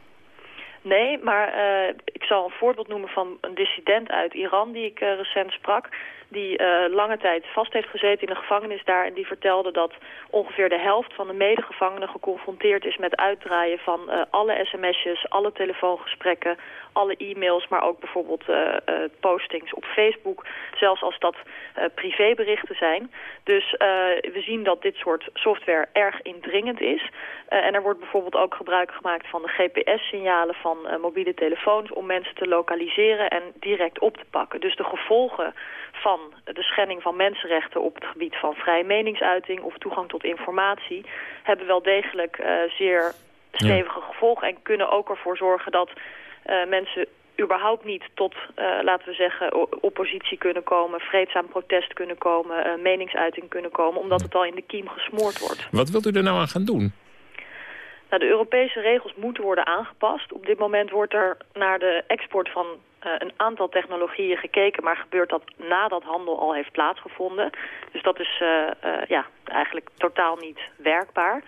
Speaker 45: Nee, maar uh, ik zal een voorbeeld noemen van een dissident uit Iran die ik uh, recent sprak. Die uh, lange tijd vast heeft gezeten in de gevangenis daar. En die vertelde dat ongeveer de helft van de medegevangenen geconfronteerd is met uitdraaien van alle sms'jes, alle telefoongesprekken, alle e-mails, maar ook bijvoorbeeld uh, postings op Facebook, zelfs als dat privéberichten zijn. Dus we zien dat dit soort software erg indringend is. en er wordt bijvoorbeeld ook gebruik gemaakt van de GPS-signalen van mobiele telefoons om mensen te lokaliseren en direct op te pakken. Dus de gevolgen van de schending van mensenrechten op het gebied van vrije meningsuiting of toegang tot informatie hebben wel degelijk zeer stevige ja. gevolgen en kunnen ook ervoor zorgen dat uh, mensen überhaupt niet tot, uh, laten we zeggen, oppositie kunnen komen, vreedzaam protest kunnen komen, uh, meningsuiting kunnen komen, omdat het al in de kiem gesmoord wordt.
Speaker 10: Wat wilt u er nou aan gaan doen?
Speaker 45: Nou, de Europese regels moeten worden aangepast. Op dit moment wordt er naar de export van een aantal technologieën gekeken, maar gebeurt dat nadat handel al heeft plaatsgevonden. Dus dat is uh, uh, ja, eigenlijk totaal niet werkbaar.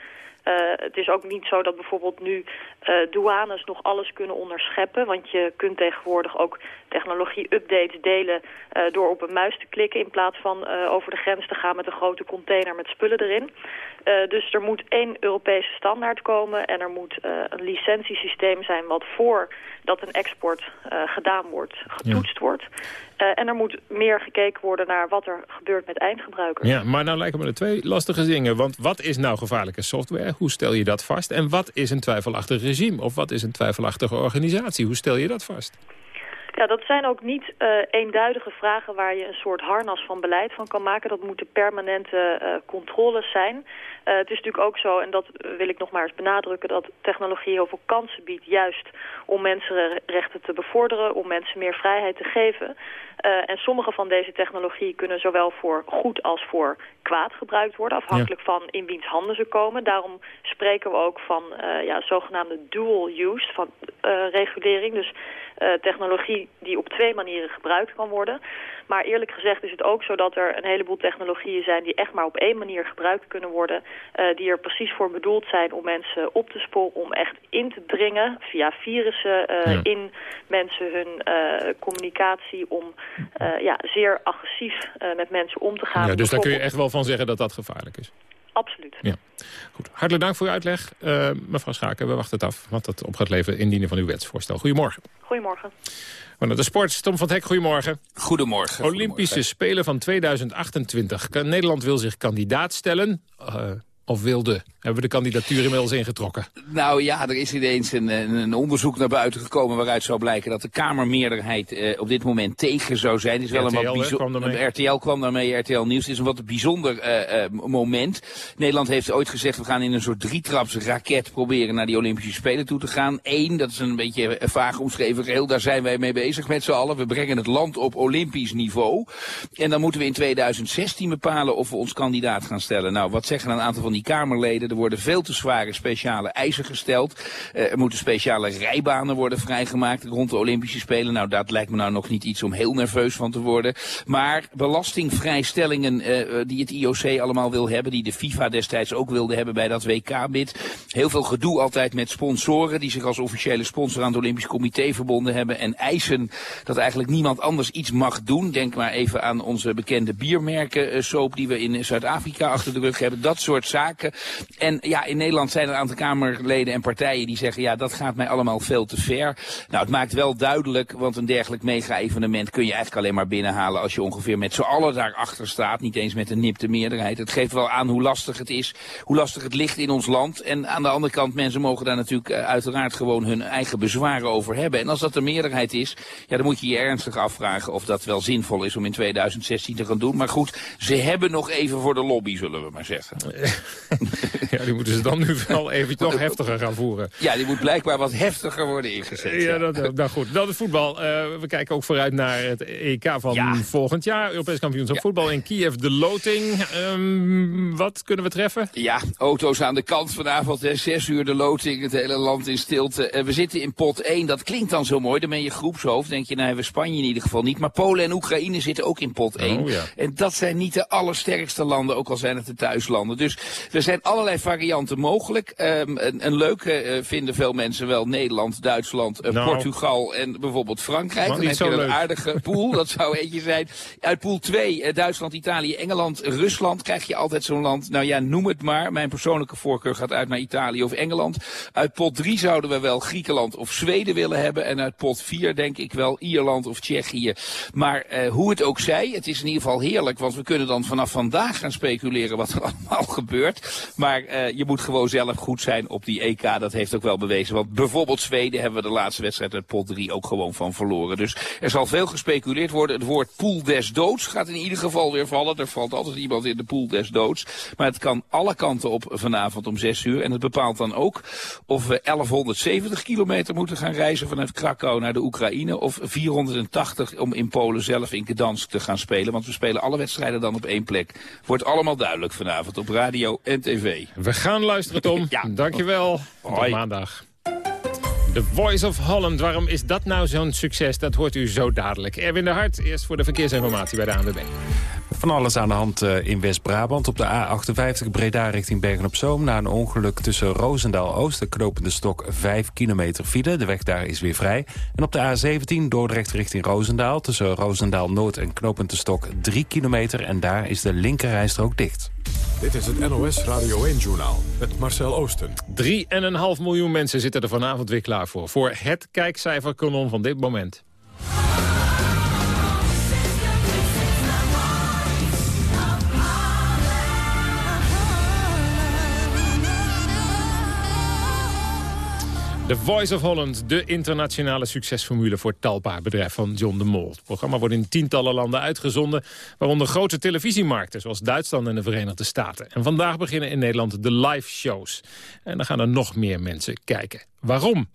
Speaker 45: Uh, het is ook niet zo dat bijvoorbeeld nu uh, douanes nog alles kunnen onderscheppen. Want je kunt tegenwoordig ook technologie-updates delen uh, door op een muis te klikken... in plaats van over de grens te gaan met een grote container met spullen erin. dus er moet één Europese standaard komen en er moet een licentiesysteem zijn... wat voor dat een export gedaan wordt, getoetst ja. wordt. En er moet meer gekeken worden naar wat er gebeurt met eindgebruikers.
Speaker 10: Ja, maar nou lijken me er twee lastige dingen. Want wat is nou gevaarlijke software? Hoe stel je dat vast? En wat is een twijfelachtig regime? Of wat is een twijfelachtige organisatie? Hoe stel je dat vast?
Speaker 45: Ja, dat zijn ook niet uh, eenduidige vragen waar je een soort harnas van beleid van kan maken. Dat moeten permanente uh, controles zijn. Uh, het is natuurlijk ook zo, en dat wil ik nog maar eens benadrukken... dat technologie heel veel kansen biedt juist om mensenrechten te bevorderen... om mensen meer vrijheid te geven. En sommige van deze technologieën kunnen zowel voor goed als voor kwaad gebruikt worden... afhankelijk ja. van in wiens handen ze komen. Daarom spreken we ook van ja, zogenaamde dual use, van regulering. Dus eh, technologie die op twee manieren gebruikt kan worden. Maar eerlijk gezegd is het ook zo dat er een heleboel technologieën zijn... die echt maar op één manier gebruikt kunnen worden. Uh, die er precies voor bedoeld zijn om mensen op te sporen... om echt in te dringen via virussen ja. in mensen hun communicatie... om ja, zeer agressief met mensen om te gaan.
Speaker 10: Ja, dus daar kun je echt wel van zeggen dat dat gevaarlijk is?
Speaker 45: Absoluut.
Speaker 10: Ja. Goed. Hartelijk dank voor uw uitleg. Uh, mevrouw Schaken, we wachten het af wat dat op gaat leveren indienen van uw wetsvoorstel. Goedemorgen.
Speaker 45: Goedemorgen.
Speaker 10: Maar de sport, Tom van het Hek, goedemorgen.
Speaker 46: Goedemorgen.
Speaker 10: Olympische
Speaker 46: goedemorgen.
Speaker 10: Spelen van 2028. Nederland wil zich kandidaat stellen. Uh, of wilde? Hebben we de kandidatuur inmiddels ingetrokken?
Speaker 46: Nou ja, er is ineens een, een, onderzoek naar buiten gekomen... waaruit zou blijken dat de Kamermeerderheid uh, op dit moment tegen zou zijn. Is wel
Speaker 10: RTL,
Speaker 46: een wat bijzonder. RTL kwam daarmee, RTL Nieuws. Het is een wat bijzonder uh, uh, moment. Nederland heeft ooit gezegd... we gaan in een soort drietraps raket proberen naar die Olympische Spelen toe te gaan. Eén, dat is een beetje vaag omschreven geheel. Daar zijn wij mee bezig met z'n allen. We brengen het land op Olympisch niveau. En dan moeten we in 2016 bepalen of we ons kandidaat gaan stellen. Nou, wat zeggen een aantal van die Kamerleden. Er worden veel te zware speciale eisen gesteld. Uh, er moeten speciale rijbanen worden vrijgemaakt rond de Olympische Spelen. Nou, dat lijkt me nou nog niet iets om heel nerveus van te worden. Maar belastingvrijstellingen uh, die het IOC allemaal wil hebben, die de FIFA destijds ook wilde hebben bij dat WK-bid. Heel veel gedoe altijd met sponsoren die zich als officiële sponsor aan het Olympisch Comité verbonden hebben. En eisen dat eigenlijk niemand anders iets mag doen. Denk maar even aan onze bekende biermerken soap die we in Zuid-Afrika achter de rug hebben. Dat soort zaken. En ja, in Nederland zijn er een aantal Kamerleden en partijen die zeggen... ja, dat gaat mij allemaal veel te ver. Nou, het maakt wel duidelijk, want een dergelijk mega-evenement... kun je eigenlijk alleen maar binnenhalen als je ongeveer met z'n allen daarachter staat. Niet eens met een nipte meerderheid. Het geeft wel aan hoe lastig het is, hoe lastig het ligt in ons land. En aan de andere kant, mensen mogen daar natuurlijk uh, uiteraard gewoon hun eigen bezwaren over hebben. En als dat de meerderheid is, ja, dan moet je je ernstig afvragen... of dat wel zinvol is om in 2016 te gaan doen. Maar goed, ze hebben nog even voor de lobby, zullen we maar zeggen.
Speaker 10: ja, die moeten ze dan nu wel even toch heftiger gaan voeren.
Speaker 46: Ja, die moet blijkbaar wat heftiger worden ingezet.
Speaker 10: Ja, ja. Dat, nou goed. Dat is voetbal. Uh, we kijken ook vooruit naar het EK van ja. volgend jaar. Europees kampioenschap ja. voetbal in Kiev. De loting. Um, wat kunnen we treffen?
Speaker 46: Ja, auto's aan de kant vanavond. Hè. Zes uur de loting. Het hele land in stilte. Uh, we zitten in pot 1. Dat klinkt dan zo mooi. Dan ben je groepshoofd. Denk je, nou hebben we Spanje in ieder geval niet. Maar Polen en Oekraïne zitten ook in pot 1.
Speaker 10: Oh, ja.
Speaker 46: En dat zijn niet de allersterkste landen. Ook al zijn het de thuislanden. Dus er zijn allerlei varianten mogelijk. Um, een, een leuke uh, vinden veel mensen wel Nederland, Duitsland, uh,
Speaker 10: nou.
Speaker 46: Portugal en bijvoorbeeld Frankrijk. Dan heb je een
Speaker 10: leuk.
Speaker 46: aardige pool, dat zou eentje zijn. Uit pool 2, uh, Duitsland, Italië, Engeland, Rusland krijg je altijd zo'n land. Nou ja, noem het maar. Mijn persoonlijke voorkeur gaat uit naar Italië of Engeland. Uit pot 3 zouden we wel Griekenland of Zweden willen hebben. En uit pot 4 denk ik wel Ierland of Tsjechië. Maar hoe het ook zij, het is in ieder geval heerlijk. Want we kunnen dan vanaf vandaag gaan speculeren wat er allemaal gebeurt. Maar uh, je moet gewoon zelf goed zijn op die EK. Dat heeft ook wel bewezen. Want bijvoorbeeld Zweden hebben we de laatste wedstrijd uit pot 3 ook gewoon van verloren. Dus er zal veel gespeculeerd worden. Het woord pool des doods gaat in ieder geval weer vallen. Er valt altijd iemand in de pool des doods. Maar het kan alle kanten op vanavond om 6 uur. En het bepaalt dan ook of we 1170 kilometer moeten gaan reizen vanuit Krakau naar de Oekraïne. Of 480 om in Polen zelf in Gdansk te gaan spelen. Want we spelen alle wedstrijden dan op één plek. Wordt allemaal duidelijk vanavond op radio en tv.
Speaker 10: We gaan luisteren, Tom.
Speaker 46: Ja.
Speaker 10: Dankjewel.
Speaker 46: Hoi.
Speaker 10: Tot maandag. The Voice of Holland. Waarom is dat nou zo'n succes? Dat hoort u zo dadelijk. Erwin de Hart, eerst voor de verkeersinformatie bij de ANWB.
Speaker 3: Van alles aan de hand uh, in West-Brabant. Op de A58 Breda richting Bergen-op-Zoom. Na een ongeluk tussen Roosendaal-Oost en Knopende Stok 5 kilometer file. De weg daar is weer vrij. En op de A17 Dordrecht richting Roosendaal. Tussen Roosendaal-Noord en Knopende Stok 3 kilometer. En daar is de linkerrijstrook dicht.
Speaker 1: Dit is het NOS Radio 1-journaal met Marcel Oosten.
Speaker 10: 3,5 miljoen mensen zitten er vanavond weer klaar voor. Voor het kijkcijferkanon van dit moment. The Voice of Holland, de internationale succesformule voor talpa-bedrijf van John de Mol. Het programma wordt in tientallen landen uitgezonden, waaronder grote televisiemarkten zoals Duitsland en de Verenigde Staten. En vandaag beginnen in Nederland de live shows. En dan gaan er nog meer mensen kijken. Waarom?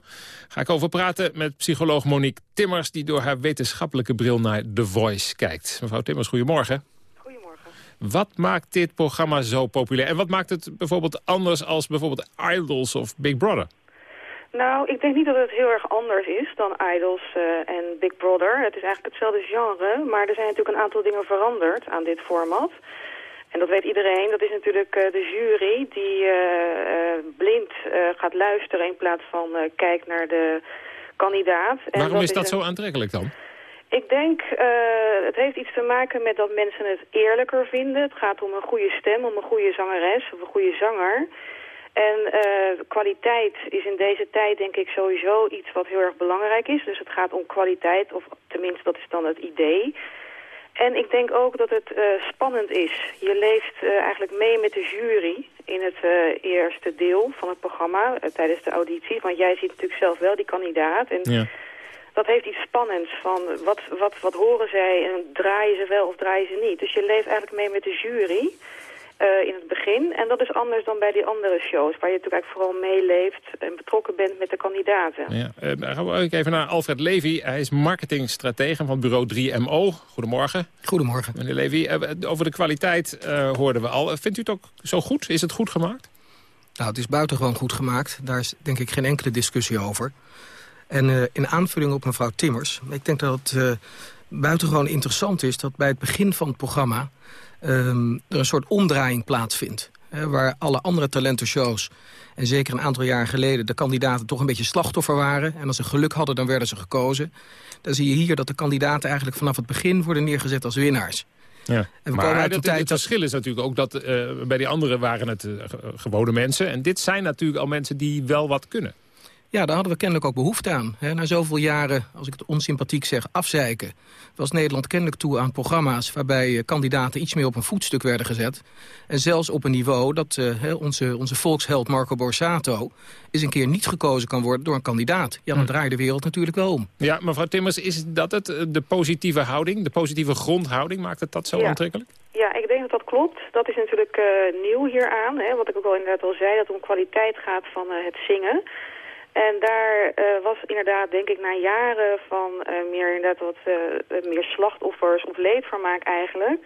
Speaker 10: Ga ik over praten met psycholoog Monique Timmers, die door haar wetenschappelijke bril naar The Voice kijkt. Mevrouw Timmers, goedemorgen.
Speaker 45: Goedemorgen.
Speaker 10: Wat maakt dit programma zo populair? En wat maakt het bijvoorbeeld anders als bijvoorbeeld Idols of Big Brother?
Speaker 47: Nou, ik denk niet dat het heel erg anders is dan Idols eh, en Big Brother. Het is eigenlijk hetzelfde genre, maar er zijn natuurlijk een aantal dingen veranderd aan dit format. En dat weet iedereen. Dat is natuurlijk uh, de jury die uh, blind gaat luisteren in plaats van kijkt naar de kandidaat.
Speaker 10: En Waarom is dat zo aantrekkelijk dan?
Speaker 47: Ik denk, het heeft iets te maken met dat mensen het eerlijker vinden. Het gaat om een goede stem, om een goede zangeres of een goede zanger. En uh, kwaliteit is in deze tijd denk ik sowieso iets wat heel erg belangrijk is. Dus het gaat om kwaliteit, of tenminste dat is dan het idee. En ik denk ook dat het uh, spannend is. Je leeft uh, eigenlijk mee met de jury in het eerste deel van het programma tijdens de auditie. Want jij ziet natuurlijk zelf wel die kandidaat. En ja. dat heeft iets spannends van wat, wat, wat horen zij en draaien ze wel of draaien ze niet. Dus je leeft eigenlijk mee met de jury. Uh, in het begin. En dat is anders dan bij die andere shows, waar je natuurlijk eigenlijk vooral meeleeft en betrokken bent met de kandidaten.
Speaker 10: Ja, uh, dan gaan we even naar Alfred Levy. Hij is marketingstratege van bureau 3MO. Goedemorgen.
Speaker 48: Goedemorgen.
Speaker 10: Meneer Levy, uh, over de kwaliteit hoorden we al. Vindt u het ook zo goed? Is het goed gemaakt?
Speaker 48: Nou, het is buitengewoon goed gemaakt. Daar is denk ik geen enkele discussie over. En in aanvulling op mevrouw Timmers, ik denk dat het buitengewoon interessant is... dat bij het begin van het programma um, er een soort omdraaiing plaatsvindt. Hè, waar alle andere talentenshows, en zeker een aantal jaar geleden... de kandidaten toch een beetje slachtoffer waren. En als ze geluk hadden, dan werden ze gekozen. Dan zie je hier dat de kandidaten eigenlijk vanaf het begin worden neergezet als winnaars.
Speaker 10: Ja. En maar uit de tijd het verschil is natuurlijk ook dat uh, bij die anderen waren het uh, gewone mensen. En dit zijn natuurlijk al mensen die wel wat kunnen.
Speaker 48: Ja, daar hadden we kennelijk ook behoefte aan. na zoveel jaren, als ik het onsympathiek zeg, afzeiken... was Nederland kennelijk toe aan programma's... waarbij eh, kandidaten iets meer op een voetstuk werden gezet. En zelfs op een niveau dat uh, onze, onze volksheld Marco Borsato... eens een keer niet gekozen kan worden door een kandidaat. Ja, dan hm. draait de wereld natuurlijk wel om.
Speaker 10: Ja, mevrouw Timmers, is dat het? Eh, de positieve houding, de positieve grondhouding... maakt het dat zo
Speaker 47: ja.
Speaker 10: aantrekkelijk?
Speaker 47: Ja, ik denk dat dat klopt. Dat is natuurlijk uh, nieuw hieraan. Hè, wat ik ook al inderdaad al zei, dat het om kwaliteit gaat van het zingen... En daar uh, was inderdaad, denk ik, na jaren van uh, meer, inderdaad wat, uh, meer slachtoffers of leedvermaak eigenlijk...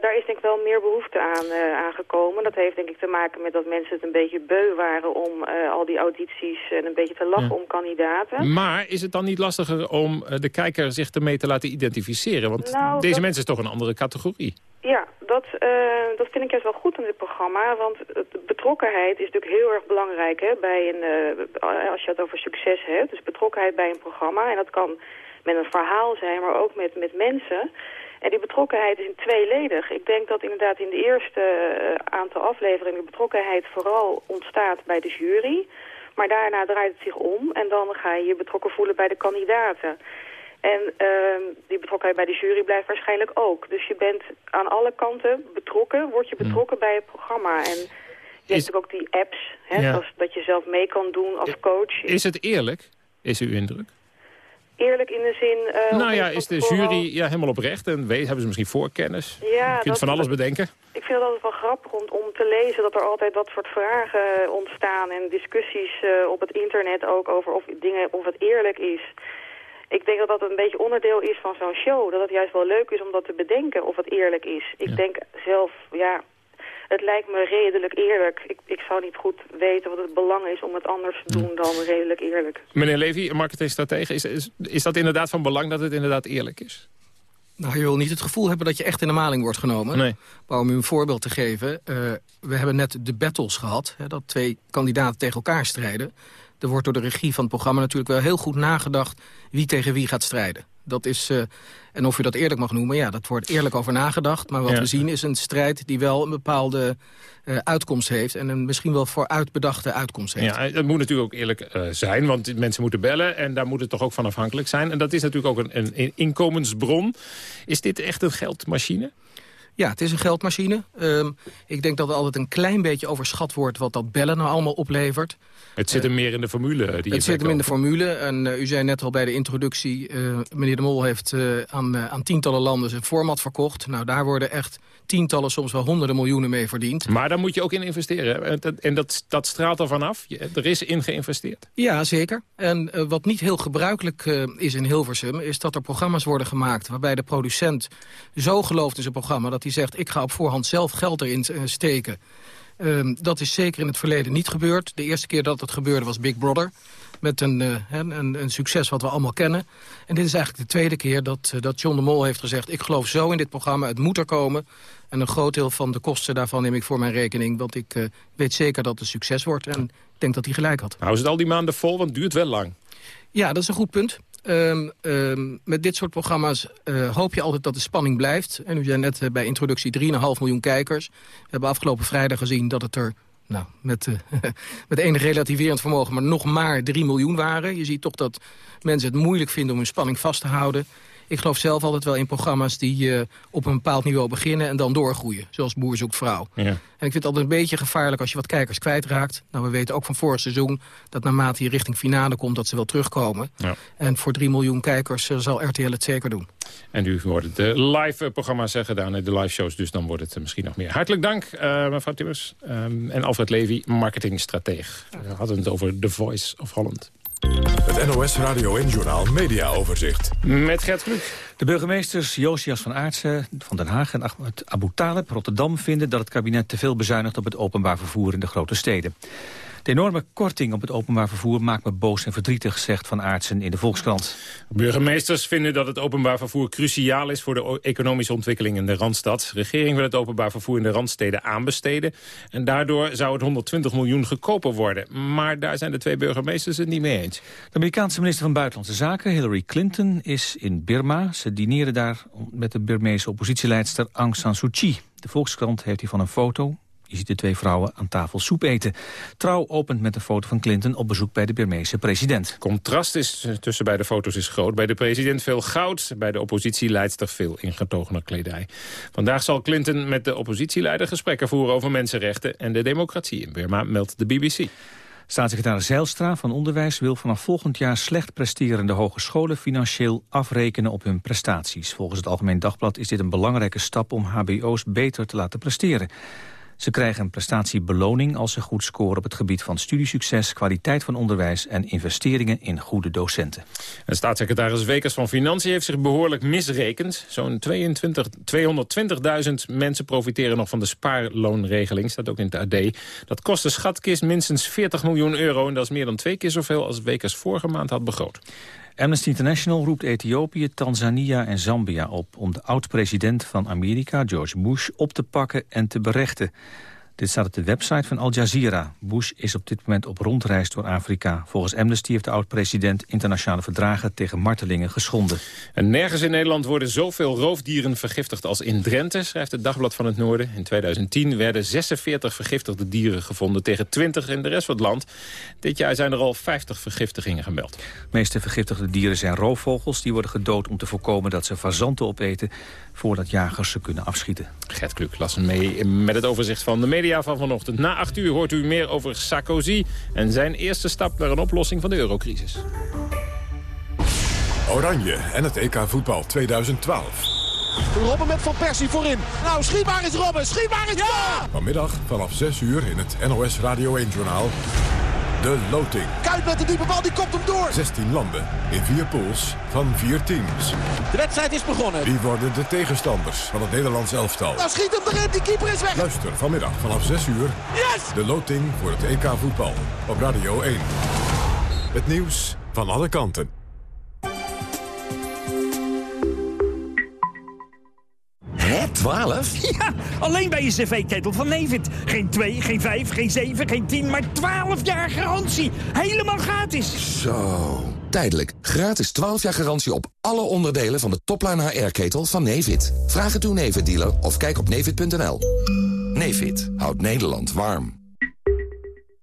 Speaker 47: daar is denk ik wel meer behoefte aan aangekomen. Dat heeft denk ik te maken met dat mensen het een beetje beu waren om al die audities en een beetje te lachen om kandidaten.
Speaker 10: Maar is het dan niet lastiger om de kijker zich ermee te laten identificeren? Want
Speaker 47: nou,
Speaker 10: deze mensen is toch een andere categorie?
Speaker 47: Ja, dat, uh, dat vind ik juist wel goed in dit programma. Want betrokkenheid is natuurlijk heel erg belangrijk hè, bij een, uh, als je het over succes hebt. Dus betrokkenheid bij een programma. En dat kan met een verhaal zijn, maar ook met, met mensen. En die betrokkenheid is in tweeledig. Ik denk dat inderdaad in de eerste uh, aantal afleveringen de betrokkenheid vooral ontstaat bij de jury. Maar daarna draait het zich om en dan ga je je betrokken voelen bij de kandidaten. En uh, die betrokkenheid bij de jury blijft waarschijnlijk ook. Dus je bent aan alle kanten betrokken, word je hmm. betrokken bij het programma. En je hebt ook die apps, hè, dat je zelf mee kan doen als coach.
Speaker 10: Is het eerlijk, is uw indruk?
Speaker 47: Eerlijk in de zin...
Speaker 10: Uh, nou ja, is de jury ja, helemaal oprecht en weet, hebben ze misschien voorkennis? Ja, je kunt van alles bedenken.
Speaker 47: Ik vind het altijd wel grappig om, om te lezen dat er altijd dat soort vragen ontstaan... en discussies uh, op het internet ook over of, dingen, of het eerlijk is ik denk dat dat een beetje onderdeel is van zo'n show. Dat het juist wel leuk is om dat te bedenken of het eerlijk is. Ik denk zelf, ja, het lijkt me redelijk eerlijk. Ik, ik zou niet goed weten wat het belang is om het anders te doen dan redelijk eerlijk.
Speaker 10: Meneer Levy, marketingstratege, is, is, is dat inderdaad van belang dat het inderdaad eerlijk is?
Speaker 48: Nou, je wil niet het gevoel hebben dat je echt in de maling wordt genomen.
Speaker 10: Nee.
Speaker 48: Maar om u een voorbeeld te geven. Uh, we hebben net de battles gehad. Hè, dat twee kandidaten tegen elkaar strijden. Er wordt door de regie van het programma natuurlijk wel heel goed nagedacht... wie tegen wie gaat strijden. Dat is, uh, en of je dat eerlijk mag noemen, ja, dat wordt eerlijk over nagedacht. Maar wat we zien is een strijd die wel een bepaalde uh, uitkomst heeft... en een misschien wel vooruitbedachte uitkomst heeft.
Speaker 10: Ja, dat moet natuurlijk ook eerlijk uh, zijn, want mensen moeten bellen... en daar moet het toch ook van afhankelijk zijn. En dat is natuurlijk ook een, een inkomensbron. Is dit echt een geldmachine?
Speaker 48: Ja, het is een geldmachine. Um, ik denk dat er altijd een klein beetje overschat wordt wat dat bellen nou allemaal oplevert.
Speaker 10: Het zit hem meer in de formule. Die
Speaker 48: het zit hem in de formule. En uh, u zei net al bij de introductie... Uh, meneer De Mol heeft uh, aan, aan tientallen landen zijn format verkocht. Nou, daar worden echt tientallen, soms wel honderden miljoenen mee verdiend.
Speaker 10: Maar daar moet je ook in investeren. En dat, dat straalt er vanaf. Er is in geïnvesteerd.
Speaker 48: Ja, zeker. En uh, wat niet heel gebruikelijk uh, is in Hilversum... is dat er programma's worden gemaakt... waarbij de producent zo gelooft in zijn programma... dat hij zegt, ik ga op voorhand zelf geld erin uh, steken... Ehm, dat is zeker in het verleden niet gebeurd. De eerste keer dat het gebeurde was Big Brother. Met een, uh, een, een, succes wat we allemaal kennen. En dit is eigenlijk de tweede keer dat, uh, dat John de Mol heeft gezegd... ik geloof zo in dit programma, het moet er komen. En een groot deel van de kosten daarvan neem ik voor mijn rekening. Want ik uh, weet zeker dat het een succes wordt. En ik denk dat hij gelijk had.
Speaker 10: Nou is het al die maanden vol, want het duurt wel lang.
Speaker 48: Ja, dat is een goed punt. Um, um, met dit soort programma's uh, hoop je altijd dat de spanning blijft. En u zei net uh, bij introductie 3,5 miljoen kijkers. We hebben afgelopen vrijdag gezien dat het er nou, met, uh, met enig relativerend vermogen... maar nog maar 3 miljoen waren. Je ziet toch dat mensen het moeilijk vinden om hun spanning vast te houden. Ik geloof zelf altijd wel in programma's die uh, op een bepaald niveau beginnen... en dan doorgroeien, zoals Boer zoekt vrouw.
Speaker 10: Ja.
Speaker 48: En ik vind het altijd een beetje gevaarlijk als je wat kijkers kwijtraakt. Nou, we weten ook van vorig seizoen dat naarmate je richting finale komt... dat ze wel terugkomen.
Speaker 10: Ja.
Speaker 48: En voor 3 miljoen kijkers uh, zal RTL het zeker doen.
Speaker 10: En nu worden de live programma's gedaan, de live shows, dus dan wordt het misschien nog meer. Hartelijk dank, uh, mevrouw Timmers. Um, en Alfred Levy, marketingstrateeg. We hadden het over The Voice of Holland.
Speaker 1: Het NOS Radio en Journaal Media Overzicht.
Speaker 10: Met Gert Kluk.
Speaker 47: De burgemeesters Josias van Aartsen van Den Haag en Ahmed Abu Talib Rotterdam vinden dat het kabinet te veel bezuinigt op het openbaar vervoer in de grote steden. De enorme korting op het openbaar vervoer maakt me boos en verdrietig, zegt Van Aartsen in de Volkskrant.
Speaker 10: Burgemeesters vinden dat het openbaar vervoer cruciaal is voor de economische ontwikkeling in de Randstad. De regering wil het openbaar vervoer in de Randsteden aanbesteden. En daardoor zou het 120 miljoen goedkoper worden. Maar daar zijn de twee burgemeesters het niet mee eens.
Speaker 47: De Amerikaanse minister van Buitenlandse Zaken, Hillary Clinton, is in Birma. Ze dineren daar met de Burmeese oppositieleidster Aung San Suu Kyi. De Volkskrant heeft hiervan een foto. Je ziet de twee vrouwen aan tafel soep eten. Trouw opent met een foto van Clinton op bezoek bij de Burmeese president.
Speaker 10: Contrast is, tussen beide foto's is groot. Bij de president veel goud, bij de oppositieleidster veel ingetogener kledij. Vandaag zal Clinton met de oppositieleider gesprekken voeren over mensenrechten en de democratie in Burma, meldt de BBC.
Speaker 47: Staatssecretaris Zeilstra van Onderwijs wil vanaf volgend jaar slecht presterende hogescholen financieel afrekenen op hun prestaties. Volgens het Algemeen Dagblad is dit een belangrijke stap om hbo's beter te laten presteren. Ze krijgen een prestatiebeloning als ze goed scoren op het gebied van studiesucces, kwaliteit van onderwijs en investeringen in goede docenten.
Speaker 10: En staatssecretaris Wekers van Financiën heeft zich behoorlijk misrekend. Zo'n 220.000 mensen profiteren nog van de spaarloonregeling, staat ook in het AD. Dat kost de schatkist minstens 40 miljoen euro en dat is meer dan twee keer zoveel als Wekers vorige maand had begroot.
Speaker 47: Amnesty International roept Ethiopië, Tanzania en Zambia op... om de oud-president van Amerika, George Bush, op te pakken en te berechten. Dit staat op de website van Al Jazeera. Bush is op dit moment op rondreis door Afrika. Volgens Amnesty heeft de oud-president internationale verdragen tegen martelingen geschonden.
Speaker 10: En nergens in Nederland worden zoveel roofdieren vergiftigd als in Drenthe, schrijft het Dagblad van het Noorden. In 2010 werden 46 vergiftigde dieren gevonden tegen 20 in de rest van het land. Dit jaar zijn er al 50 vergiftigingen gemeld.
Speaker 47: De meeste vergiftigde dieren zijn roofvogels. Die worden gedood om te voorkomen dat ze fazanten opeten voordat jagers ze kunnen afschieten.
Speaker 10: Gert Kluk las mee met het overzicht van de media van vanochtend. Na 8 uur hoort u meer over Sarkozy en zijn eerste stap naar een oplossing van de eurocrisis.
Speaker 1: Oranje en het EK voetbal 2012.
Speaker 49: Robben met Van Persie voorin. Nou, schiet maar eens Robben, schiet maar eens! Ja!
Speaker 1: Vanmiddag vanaf 6 uur in het NOS Radio 1-journaal. De loting.
Speaker 49: Kuit met de diepe bal, die komt hem door.
Speaker 1: 16 landen in vier pools van vier teams.
Speaker 49: De wedstrijd is begonnen.
Speaker 1: Wie worden de tegenstanders van het Nederlands elftal?
Speaker 49: Nou schiet hem erin, die keeper is weg.
Speaker 1: Luister vanmiddag vanaf 6 uur.
Speaker 49: Yes!
Speaker 1: De loting voor het EK voetbal op Radio 1. Het nieuws van alle kanten.
Speaker 50: Hè, 12? Ja, alleen bij je cv-ketel van Nevid. Geen 2, geen 5, geen 7, geen 10, maar 12 jaar garantie. Helemaal gratis.
Speaker 6: Zo, tijdelijk. Gratis 12 jaar garantie op alle onderdelen van de topline HR-ketel van Nevid. Vraag het uw Nevid-dealer of kijk op nevid.nl. Nevid houdt Nederland warm.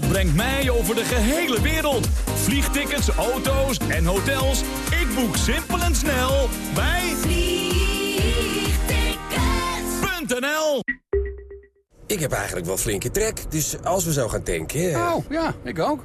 Speaker 51: Brengt mij over de gehele wereld. Vliegtickets, auto's en hotels. Ik boek simpel en snel bij Vliegtickets.nl
Speaker 52: Ik heb eigenlijk wel flinke trek, dus als we zo gaan tanken...
Speaker 51: Oh, ja, ik ook.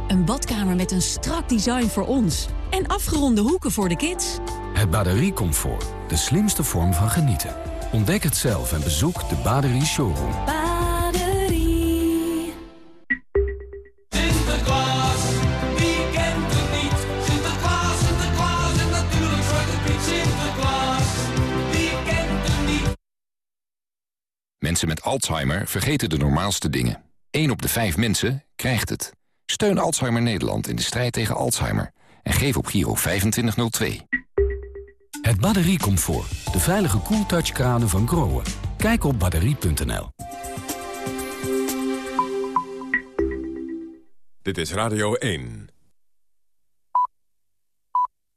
Speaker 8: een badkamer met een strak design voor ons... en afgeronde hoeken voor de kids.
Speaker 53: Het batteriecomfort, de slimste vorm van genieten. Ontdek het zelf en bezoek de Baderie Showroom.
Speaker 8: Baderie.
Speaker 54: Sinterklaas, wie kent het niet? Sinterklaas, Sinterklaas en natuurlijk Zwarte Piet Sinterklaas. Wie kent het niet?
Speaker 6: Mensen met Alzheimer vergeten de normaalste dingen. 1 op de 5 mensen krijgt het. Steun Alzheimer Nederland in de strijd tegen Alzheimer. En geef op Giro 2502.
Speaker 53: Het batteriecomfort, de veilige koeltouch kranen van Groen. Kijk op batterie.nl.
Speaker 1: Dit is Radio 1.